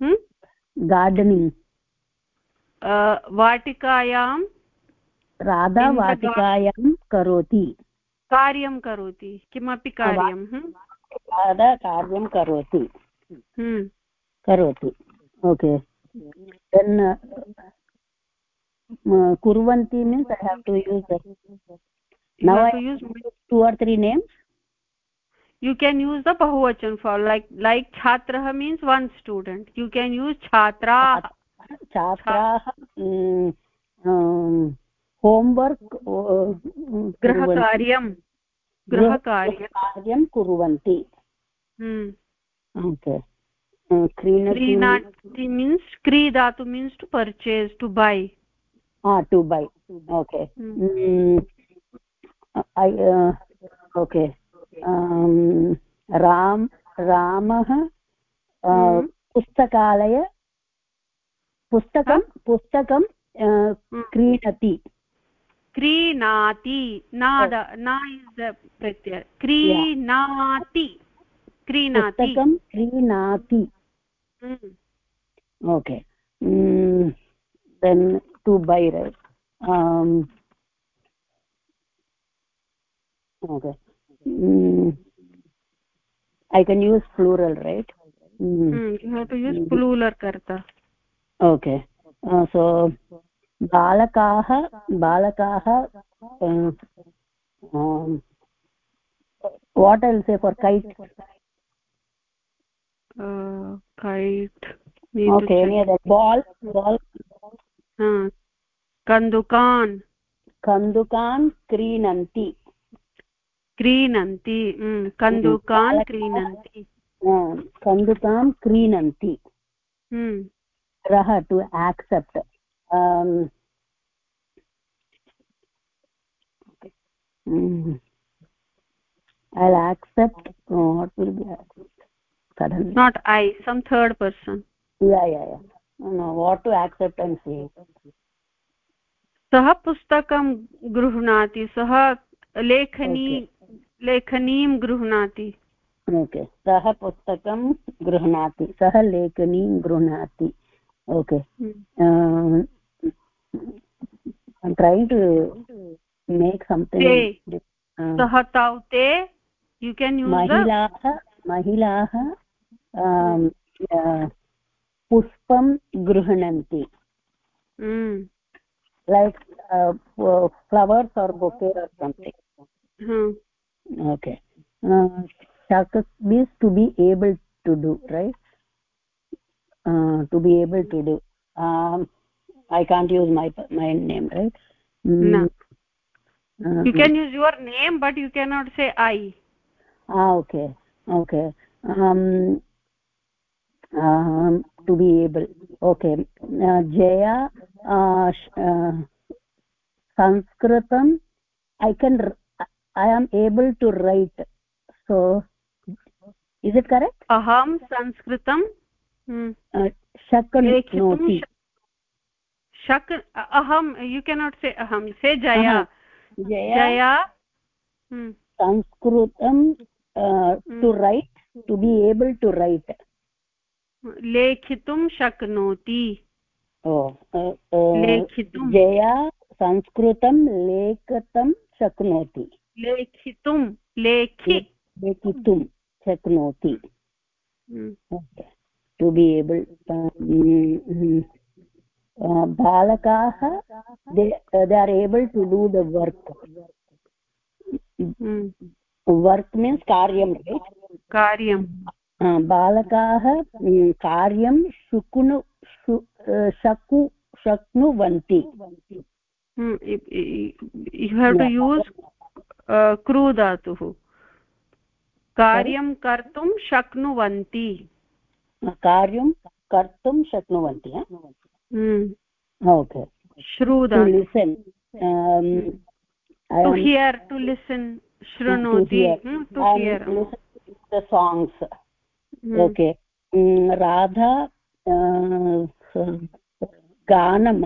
hmm uh, vatikayam Radha वाटिकायां करोति। कार्यं करोति। किमपि कार्यं बाधा कार्यं करोति। करोति। Okay. Then कुर्वन्ति means I have to use now I use to or three names you can use the bahuvachan for like like chhatrah means one student you can use chhatra छात्राः होम्वर्क् गृहकार्यं गृहकार्यं कुर्वन्ति okay क्रीणाति means क्रीदातु means to purchase to buy to buy okay okay Ram रामः पुस्तकालय पुस्तकं पुस्तकं क्रीणति। क्रीणाति नाद न इस् प्रत्यय। क्रीणाति क्रीणाति। क्रीणाति। Okay. Then to buy right okay mm. i can use plural right mm. Mm, you have to use plural karta okay uh, so बालकाः बालकाः what i'll say for kite uh, kite okay near the ball ball uh, kandukan kandukan क्रीणन्ति क्रीणन्ति कन्दुकान् क्रीणन्ति। कन्दुकान् क्रीणन्ति। To accept I accept not I some third person सः पुस्तकं गृह्णाति सः लेखनी. लेखनीं गृह्णाति। ओके सः पुस्तकं गृह्णाति सः लेखनीं गृह्णाति। Okay trying to make something सः तौ ते यु केन् महिलाः महिलाः पुष्पं गृह्णन्ति। Like flowers or bouquet or something okay. Uh, shaka means to be able to do right? Uh, to be able to do. Um, i can't use my my name right? Mm. no. Uh, you can use your name but you cannot say i. Ah okay. Okay. Um, um to be able okay. Uh, jaya uh, uh, sanskritam i can i am able to write. So is it correct? aham sanskritam शक्नोति शक् अहं you cannot say अहं say Jaya. Jaya संस्कृतं to write to be able to write लेखितुं शक्नोति लेखितुं। जया संस्कृतं लेखितं शक्नोति। लेखितुं लेखि लेखितुं शक्नोति। टु बि एबल् बालकाः they are able to do the work work means कार्यं कार्यं। बालकाः कार्यं शुक्नु शक्नु शक्नुवन्ति। you have to use क्रू धातुः कार्यं कर्तुं शक्नुवन्ति। कार्यं कर्तुं शक्नुवन्ति ओके श्रूदा टु हियर् टु लिसन् शृणोति। साङ्ग्स् ओके राधा गानं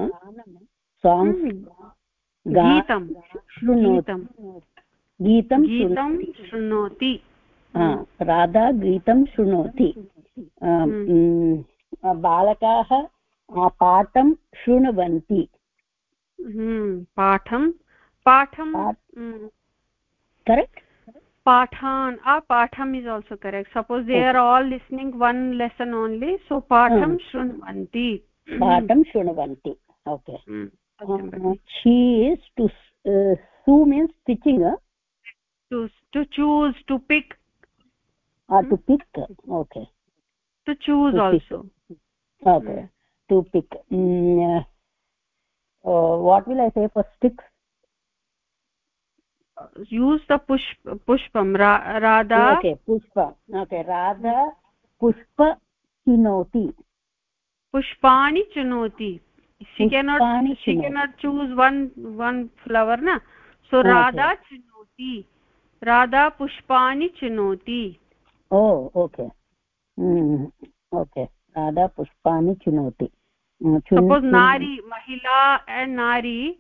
साङ्ग्स् गीतं शृणोति। गीतं गीतं शृणोति। राधा गीतं शृणोति। बालकाः पाठं शृण्वन्ति। पाठं पाठं करेक्ट् पाठान् आ पाठम् is also correct suppose they are all listening one lesson only so पाठं शृण्वन्ति। पाठं शृण्वन्ति। Okay she is to uh, su means stitching uh? to to choose to pick or to pick okay to choose to also pick. okay mm. to pick mm, uh, what will i say for sticks use the push pushpam Ra, radha okay pushpa okay radha pushpa chinoti pushpani chinoti she cannot she cannot choose one one flower na so radha chinoti Radha पुष्पाणि चिनोति। Oh okay okay hmm, Radha पुष्पाणि चिनोति। hmm, suppose नारी महिला and नारी।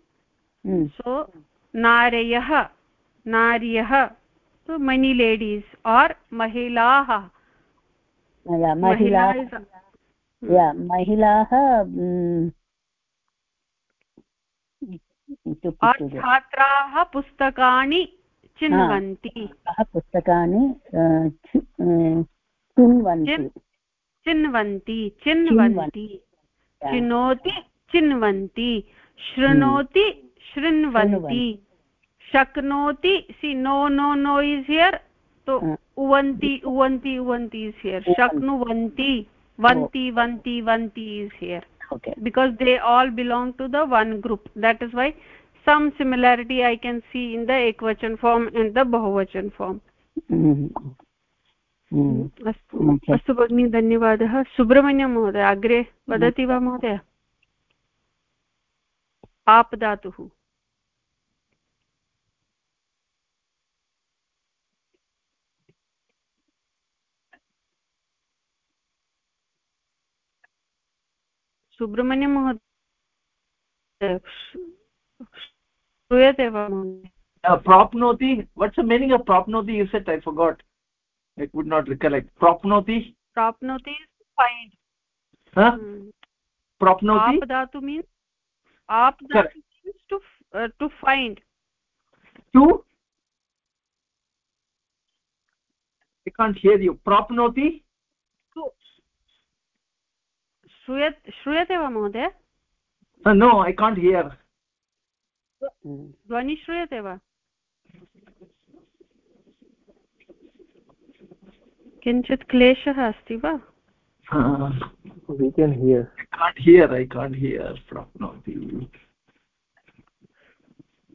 hmm. So नारयः नार्यः। Many ladies are महिलाः। महिलाः छात्राः पुस्तकानि चिन्वन्ति। पुस्तकानि चिन्वन्ति। चिन्वन्ति चिनोति चिन्वन्ति। शृणोति शृण्वन्ति। शक्नोति see no no no is here तो उवन्ति उवन्ति उवन्ति इस् हियर् शक्नुवन्ति वन्ति वन्ति वन्ति is here okay they all belong to the one group. That is why some similarity i can see in the ekvachan form and the bahuvachan form अस्तु भगिनि धन्यवादः सुब्रह्मण्यं महोदय अग्रे वदति वा महोदय आप धातुः सुब्रह्मण्यं महोदय श्रूयते वा प्राप्नोति what's the meaning of prapnoti you said i forgot i could not recollect prapnoti prapnoti is find huh hmm. prapnoti aap dhatu means aap dhatu means to uh, to find to i can't hear you prapnoti श्रूयत् श्रूयते वा महोदय no I can't hear ध्वनि श्रूयते वा? किञ्चित् क्लेशः अस्ति वा?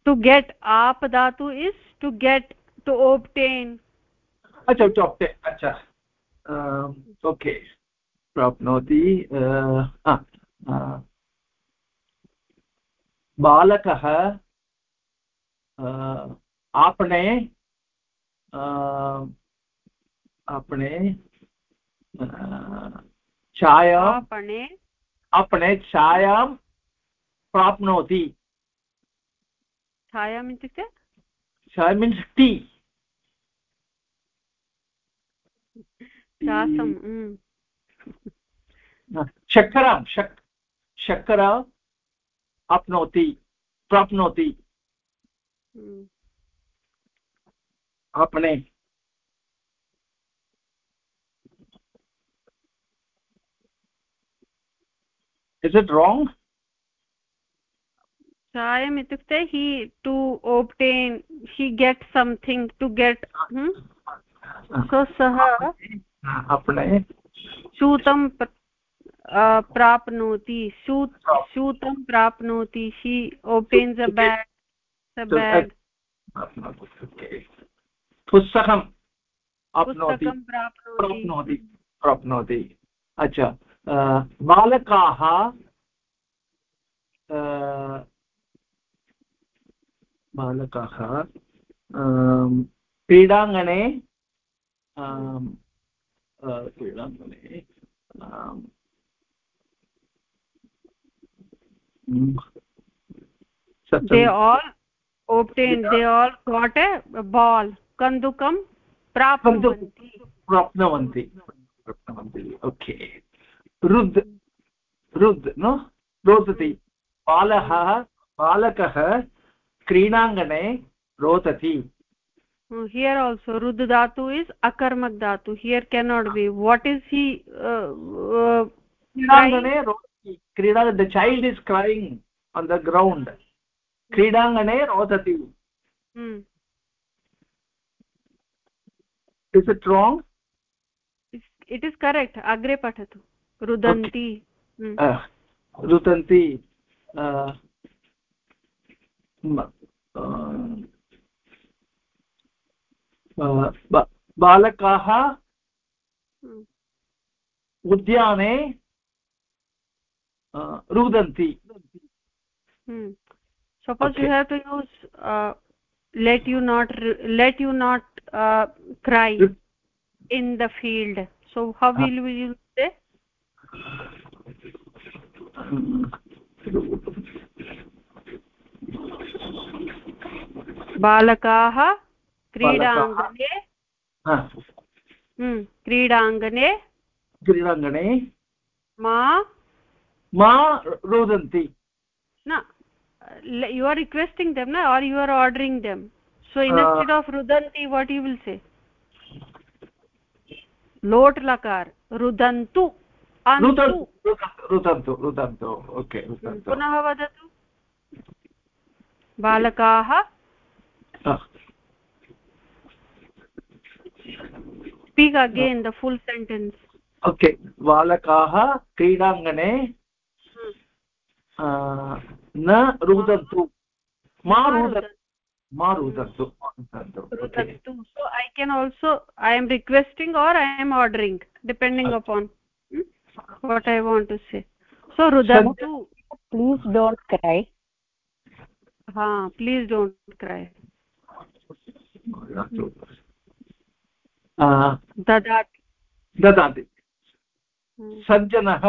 To get up दातु is to get to obtain अच्छा ओके प्राप्नोति बालकः आपणे आपणे छाया आपणे आपणे छायां प्राप्नोति। छायाम् इत्युक्ते? छाया मीन्स् टी। शासं शर्करां शक् शर्करा आप्नोति प्राप्नोति। हम्म। आपणे इस् इट् राङ्ग् सायम् इत्युक्ते he to obtain he get something to get so सः आपणे स्यूतं प्राप्नोति स्यूतं प्राप्नोति शी ओपेन्स् अ बेग् बेग् पुस्तकं प्राप्नोति। प्राप्नोति। अच्छा। बालकाः बालकाः क्रीडाङ्गणे क्रीडाङ्गणे they all obtained they all got a ball kandukam prapnuvanti prapnuvanti prapnuvanti okay rud rud no रोदति बालः बालकः क्रीडाङ्गणे रोदति here also rud dhatu is akarmak dhatu here cannot be what is he uh, uh, क्रीडा the child is crying on the ground. क्रीडाङ्गणे रोदति is it wrong? It is correct अग्रे पठतु रुदन्ति रुदन्ति बालकाः। उद्याने रुदन्ति suppose okay. you have to use uh, let you not let you not uh, cry in the field so how will we use say बालकाः क्रीडाङ्गणे क्रीडाङ्गणे क्रीडाङ्गणे मा मा रोदन्ति। न यु आर् रिक्वेस्टिङ्ग् देम् न or you are ordering them so instead of रुदन्ति what you will say लोट् लकार रुदन्तु पुनः वदतु। बालकाः? Speak again the full sentence okay बालकाः क्रीडाङ्गणे न रुदतु मा रुदतु मा रुदतु रुदतु so I can also I am requesting or I am ordering depending upon what I want to say so रुदतु please don't cry हा प्लीस् डोण्ट् क्रै ददाति ददाति सज्जनः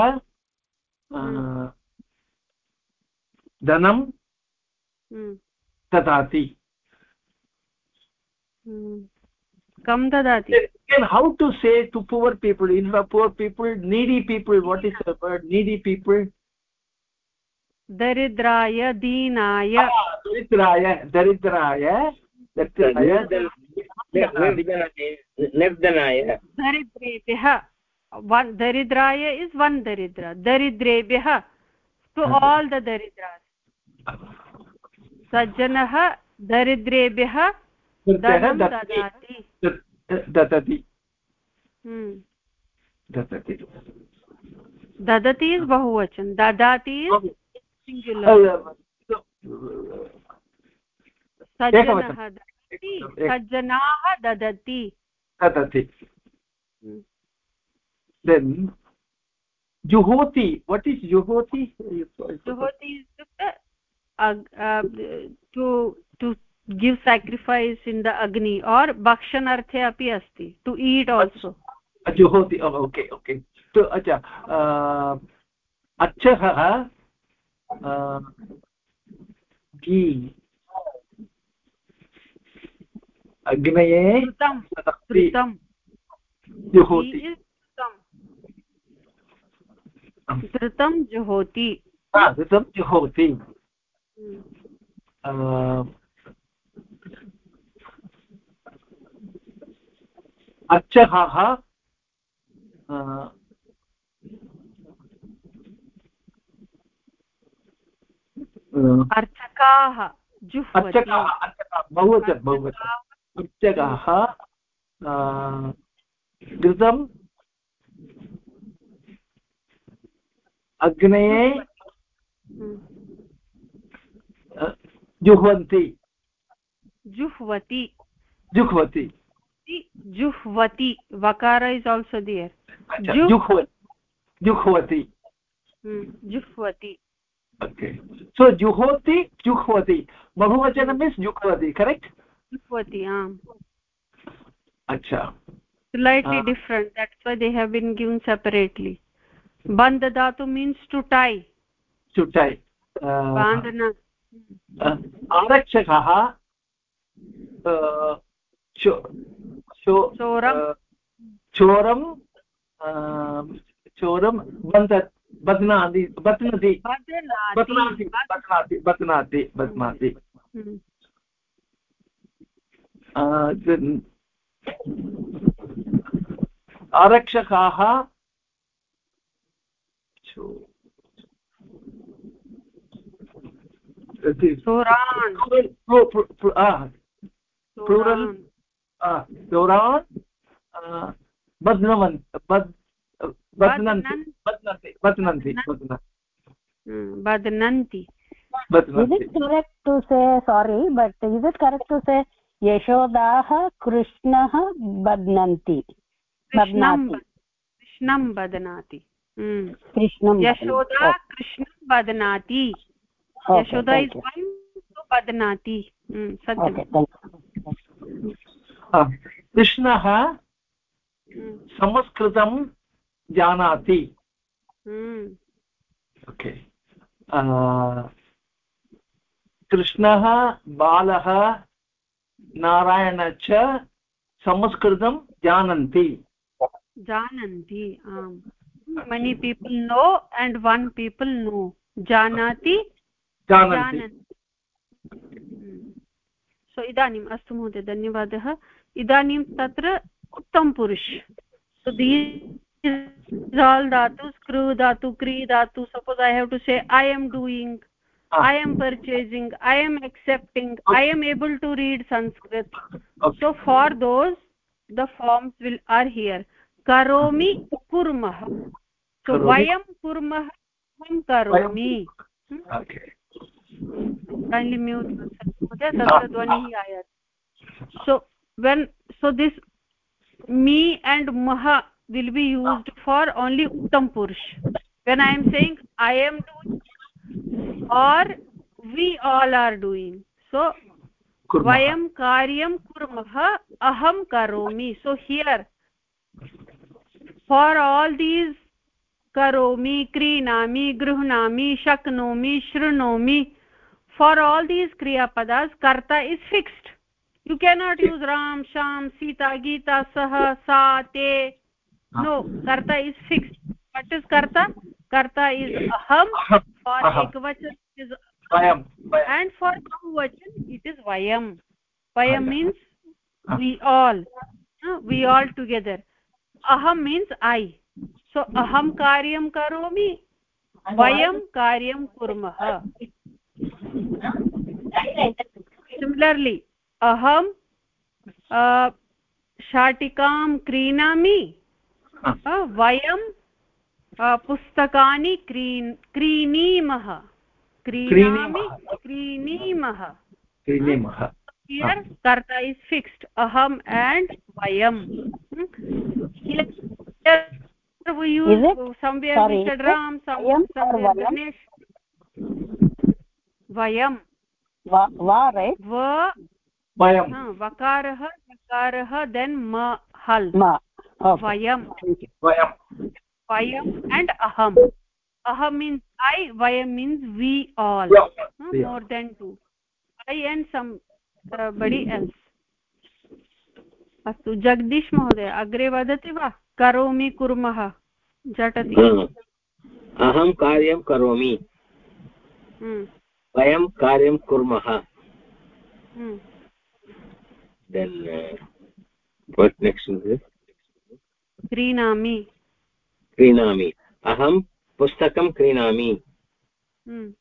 धनं ददाति कं ददाति and how to say to poor people in the poor people needy people what is the word needy people दरिद्राय दीनाय दरिद्राय दरिद्राय दरिद्रेभ्यः one daridraya is one daridra daridrebhyah to all the daridras सज्जनः दरिद्रेभ्यः ददाति। ददति। ददति। ददति इस् बहुवचन। ददाति सज्जनः ददति सज्जनाः ददति। ददति। then juhoti what is juhoti juhoti is to to give sacrifice in the Agni or भक्षणार्थे अपि अस्ति टु ईट् आल्सो जुहोति ओके ओके। अच्छः अग्नये। धृतं जुहोति जुहोति अर्चकाः अर्चकाः अर्चकाः बहुवचन बहुवचन। अर्चकाः। घृतम् अग्नये जुह्वन्ति जुह्वति जुह्वति जुह्वति वकार इस् आल्सो दियर् जुह्वति जुह्वति ओके सो जुहोति जुह्वति बहुवचनं मीन्स् जुह्वति करेक्ट् जुह्वति आम् अच्छा slightly uh, different that's why they have been given separately bandh dhatu means to tie to tie uh, bandhana आरक्षकः चोरं चोरं बन्ध बध्नाति। बध्नति बध्नाति बध्नाति। बध्नाति बध्नाति आरक्षकाः Soran. Plural. बध्नवन् बध्नन्ति बध्नन्ति बध्नन्ति is it correct to say sorry but is it correct to say यशोदाः कृष्णः बध्नन्ति कृष्णं बध्नाति कृष्णं यशोदा कृष्णं बध्नाति यशोदा इस् वन् बध्नाति कृष्णः संस्कृतं जानाति। ओके कृष्णः बालः नारायण च संस्कृतं जानन्ति। जानन्ति आम्। Many people know and one people know janati सो इदानीम् अस्तु महोदय धन्यवादः। इदानीं तत्र उत्तमपुरुष धातु स्क्रु धातु क्री धातु suppose I have to say I am doing I am purchasing I am accepting I am able to read Sanskrit so for those the forms will are here करोमि कुर्मः सो वयं कुर्मः करोमि kindly mute tatra dhvanihi ayat so when so this me and maha will be used for only uttam purush when i am saying i am doing or we all are doing so vayam karyam kurmah aham karomi so here for all these karomi krinami gruhnami shaknomi shrunomi for all these kriya padas karta is fixed you cannot use ram sham sita geeta sah sa te no karta is fixed what is karta karta is aham for ekvachan is vayam and for bahuvachan it is vayam vayam means we all uh, we all together aham means i so aham karyam karomi vayam karyam kurmah similarly aham uh, शाटिकां क्रीणामि वयं पुस्तकानि क्रीन् क्रीणीमः क्रीणामि क्रीणीमः क्रीणीमः here कर्ता इस् फिक्स्ड् अहम् एण्ड् वयम् वयं वकारः वकारः देन् म हल्। वयं वयम्। एण्ड् अहम्। अहं मीन्स् ऐ वयं means we all more than two I and somebody else अस्तु जगदीश महोदय अग्रे वदति वा? करोमि कुर्मः। झटति। अहं कार्यं करोमि। हम्म। वयं कार्यं कुर्मः। Then uh, क्रीणामि। क्रीणामि। अहं पुस्तकं क्रीणामि। हम्म।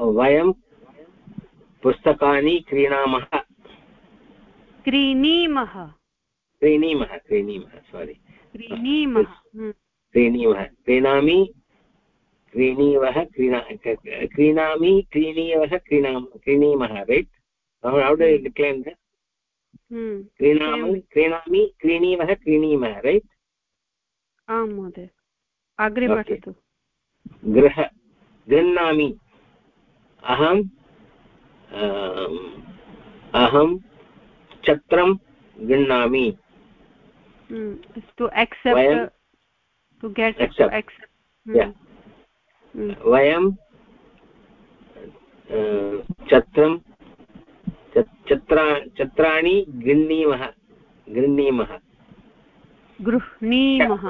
वयं पुस्तकानि क्रीणामः। क्रीणीमः। क्रीणीमः क्रीणीमः सोरि क्रीणीमः। क्रीणीमः। क्रीणामि क्रीणीवः क्रीणा क्रीणामि क्रीणीवः क्रीणाम क्रीणीमः रैट् हौ डु क्रीणामि क्रीणामि क्रीणीमः क्रीणीमः रैट् आं महोदय। अग्रे पठतु। गृह गृह्णामि। अहं अहं छत्रं गृह्णामि। वयं छत्रं चत्रा चत्राणि गृह्णीमः गृह्णीमः। गृह्णीमः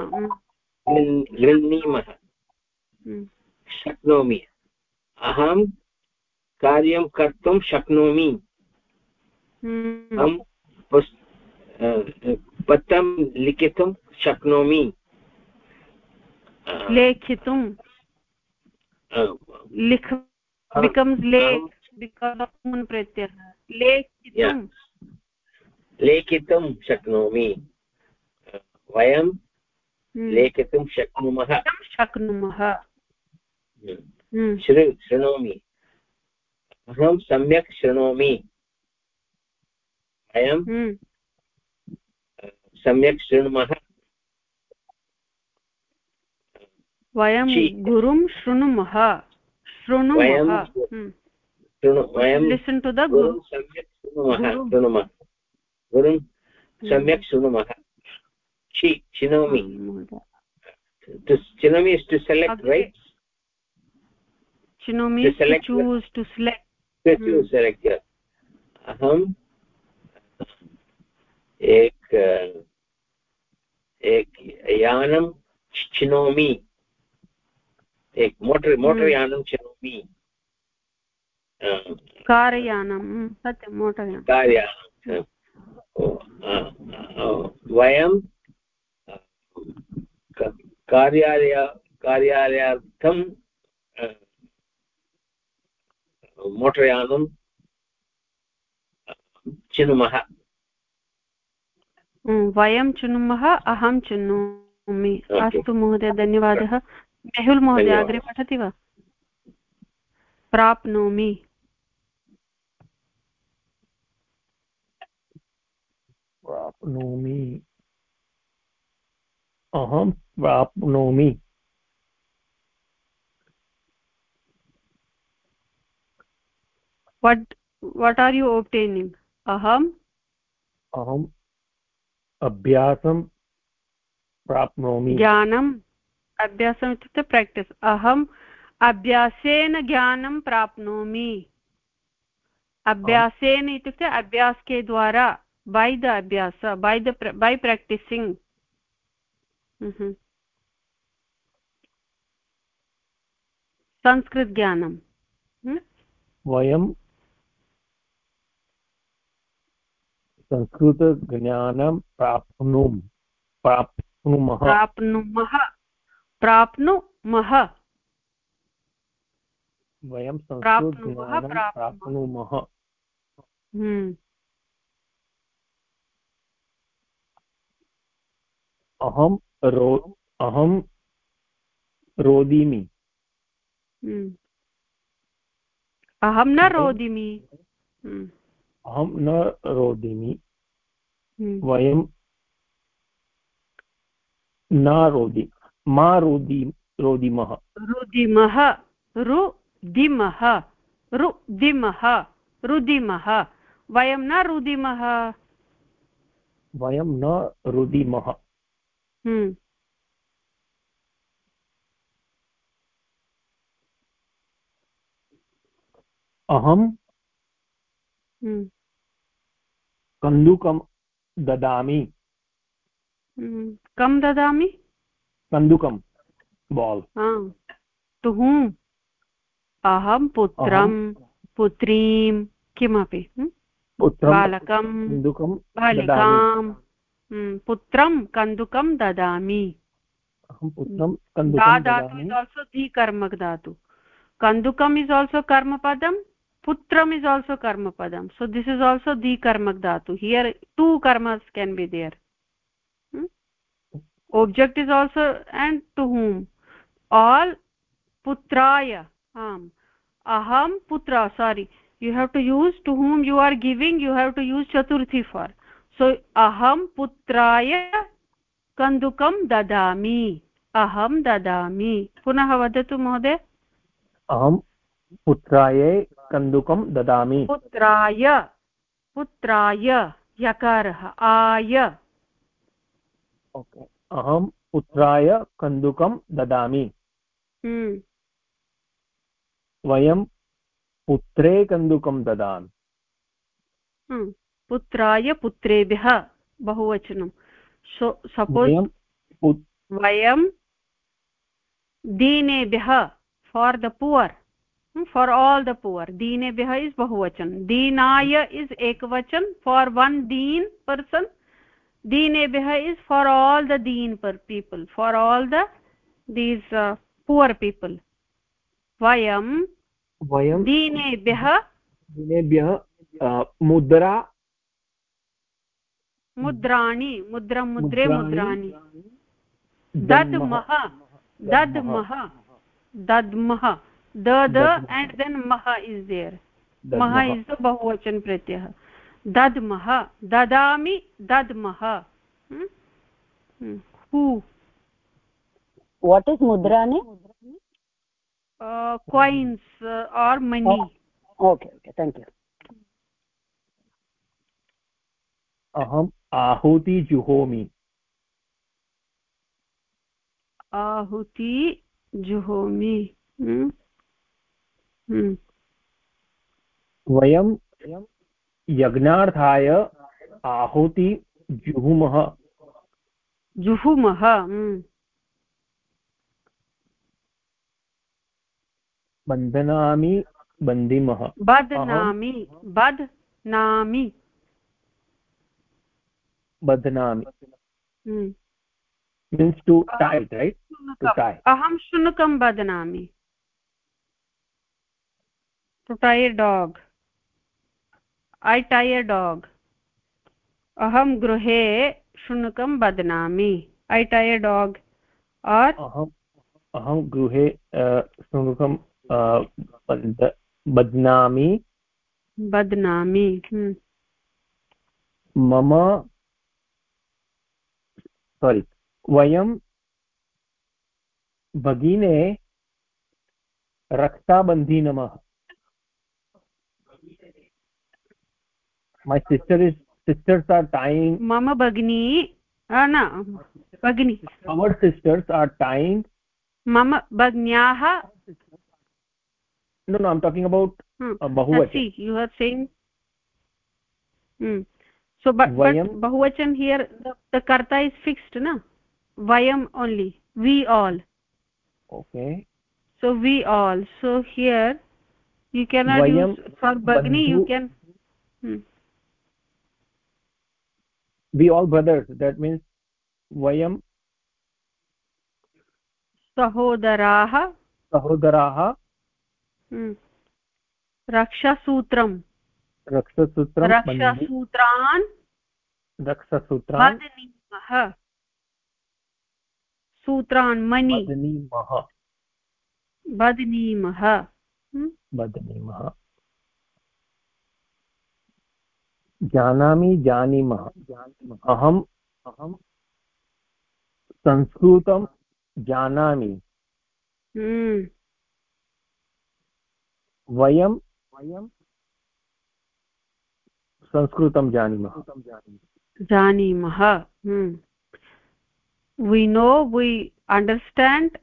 गृह्णीमः। शक्नोमि। अहं कार्यं कर्तुं शक्नोमि। अहं पत्रं लिखितुं शक्नोमि। लेखितुं। लिख becomes late because of mun pratyah lechitum लेखितुं शक्नोमि। वयं हम्म। लेखितुं शक्नुमः। शक्नुमः। हम्म। हम्म। शृणोमि। अहं सम्यक् शृणोमि। वयं सम्यक् शृणुमः। वयं गुरुं शृणुमः। शृणुमः। वयं लिसन् टु द गुरुं सम्यक् शृणुमः। शृणुमः। गुरुं सम्यक् शृणुमः। चिनोमि। चिनोमि इस् टु सेलेक्ट् रैट् चिनोमि to choose to select to choose select yeah. अहं एक एक यानं चिनोमि। मोटर् मोटर् यानं चिनोमि कारयानं सत्यं मोटर् यानं। कार्यानं वयं कार्यालय कार्यालयार्थं मोटर् यानं चिनुमः। वयं चिनुमः अहं चिनोमि अस्तु महोदय धन्यवादः। मेहुल् महोदय अग्रे पठति वा? प्राप्नोमि। प्राप्नोमि। अहं प्राप्नोमि। What what are you obtaining? aham aham अभ्यासं प्राप्नोमि। ज्ञानम्। अभ्यासम् इत्युक्ते प्राक्टिस् अहम् अभ्यासेन ज्ञानं प्राप्नोमि. अभ्यासेन इत्युक्ते अभ्यास के द्वारा बै द अभ्यास बै द बै प्राक्टिसिङ्ग् संस्कृतज्ञानं वयं संस्कृतज्ञानं प्राप्नुं प्राप्नुमः। प्राप्नुमः। प्राप्नुमः वयं प्राप्नुमः हम्म। अहं रो अहं रोदिमि हम्म। अहं न रोदिमि हम्म। अहं न रोदिमि हम्म। वयं न रोदि मा रोदि रोदिमः रुदिमः रुदिमः रुदिमः रुदिमः वयं न रुदिमः वयं न रुदिमः हम्म। अहं हम्म। कन्दुकं ददामि हम्म। कं ददामि कन्दुकं बाल्। हाँ, तो अहं पुत्रं पुत्रीं किमपि बालकं बालिकां पुत्रं कन्दुकं ददामि। धातु। कन्दुकम् इस् आल्सो कर्मपदं पुत्रम् इस् आल्सो कर्मपदं। सो दिस् इस् आल्सो धी कर्मक् धातु। Here two कर्मस् can be there object is also and to whom all putraya um aham putra sorry you have to use to whom you are giving you have to use chaturthi for so aham putraya kandukam dadami aham dadami punah vadatu mohoday अहं पुत्रायै कन्दुकं ददामि पुत्राय पुत्राय यकारः आय okay अहं पुत्राय कन्दुकं ददामि हम्म। वयं पुत्रे कन्दुकं ददामि हम्म। पुत्राय पुत्रेभ्यः बहुवचनं सपोज् वयं दीनेभ्यः the poor hmm, for all the poor deenebhyah is bahuvachan deenaya is ekvachan for one deen person दीनेभ्यः is for all the din per people for all the these poor people वयं वयं दीनेभ्यः दीनेभ्यः मुद्रा मुद्राणि मुद्रं मुद्रे मुद्राणि दद्मः दद्मः दद्मः द द एण्ड् देन् मह is there मह is the बहुवचन प्रत्यय दद्मः ददामि दद्मः। What is मुद्राणि coins or money okay okay thank you अहम् आहुति जुहोमि। आहुति जुहोमि। हम्म, हम्म। वयं यज्ञार्थाय आहुति जुहुमः। जुहुमः हम्म। बन्धनामि बन्धिमः। बध्नामि बध्नामि। बध्नामि। Means to tie right to tie अहं शुनकं बध्नामि। To tie a dog ऐ टै अ डाग् अहं गृहे शुनकं बध्नामि ऐ टै डाग् आर् अहं गृहे शुनकं बध्नामि बध्नामि हम्म। मम सोरि वयं भगिने रक्ताबन्धिनमः। My sister is sisters are tying mama bagni na bagni our sisters are tying mama bagnyah no no i'm talking about hmm. uh, bahuvachan. See you are saying hmm. So but, vayam, but bahuvachan here the, the karta is fixed na? Vayam only. We all. Okay. So we all. So here you cannot vayam, use for bagni you can hmm. We all brothers. That means vayam सहोदराः सहोदराः रक्षासूत्रं रक्षसूत्रं रक्षासूत्रान् रक्षसूत्रान् सूत्रान् मणि बध्नीमः बध्नीमः बध्नीमः जानामि जानीमः। अहम् अहं संस्कृतं जानामि। हम्म। वयं वयं संस्कृतं जानीमः। जानीमः। वि नो वि अण्डर्स्टाण्ड्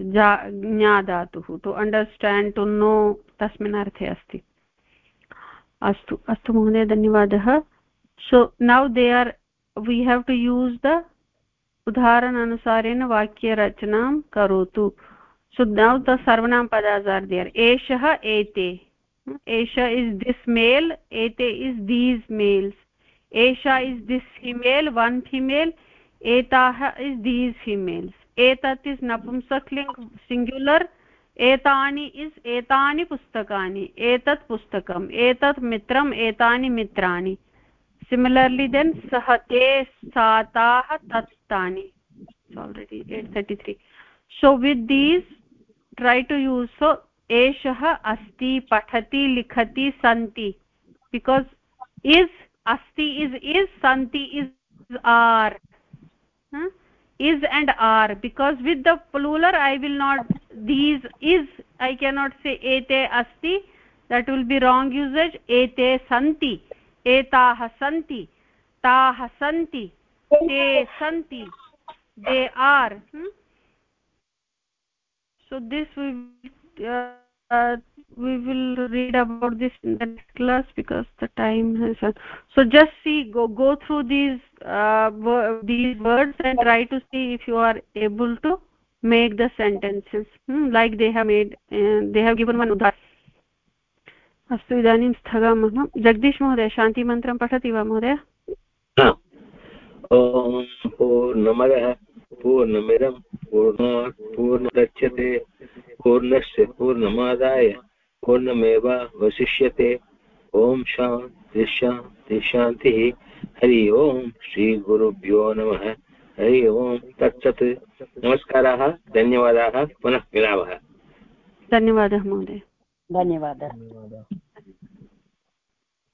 ज्ञादातुः। टु अण्डर्स्टाण्ड् टु नो तस्मिन् अर्थे अस्ति। अस्तु अस्तु महोदय, धन्यवादः. So now they are we have to use the उदाहरणानुसारेण वाक्यरचनां करोतु. सो नौ द सर्वनाम पदास् आर् देयर् एषः, एते. एष इस् दिस् मेल् एते इस् दीस् मेल्स् एषा is this female one female एताः इस् दीस् फिमेल्स् एतत् इस् नपुंसक्लिङ्ग् सिङ्ग्युलर् एतानि इस् एतानि पुस्तकानि, एतत् पुस्तकम्, एतत् मित्रम्, एतानि मित्राणि। सिमिलर्लि देन् सः ते सा ताः तत् तानि already 833 so with these, try to use, so एषः अस्ति, पठति, लिखति, सन्ति। Is asti is is santi is, are huh? Is and are because with the plural i will not these is i cannot say ete asti that will be wrong usage ete santi etaah santi taah santi te santi they are hmm? so this we uh, uh, we will read about this in the next class because the time has uh, so just see go go through these uh, these words and try to see if you are able to make the sentences hmm, like they have made uh, they have given one udhar अस्तु इदानीं स्थगामः जगदीश महोदय शान्तिमन्त्रं पठति वा महोदय ॐ पूर्णमदः पूर्णमिदं पूर्णात् पूर्णदच्छते पूर्णस्य पूर्णमादाय पूर्णमेव वशिष्यते। ॐ शान्ति शान्ति शान्तिः। हरि ओम् श्रीगुरुभ्यो नमः। हरि ओम् तत्सत्। नमस्काराः धन्यवादाः। पुनः मिलामः। धन्यवादः महोदय। धन्यवादः।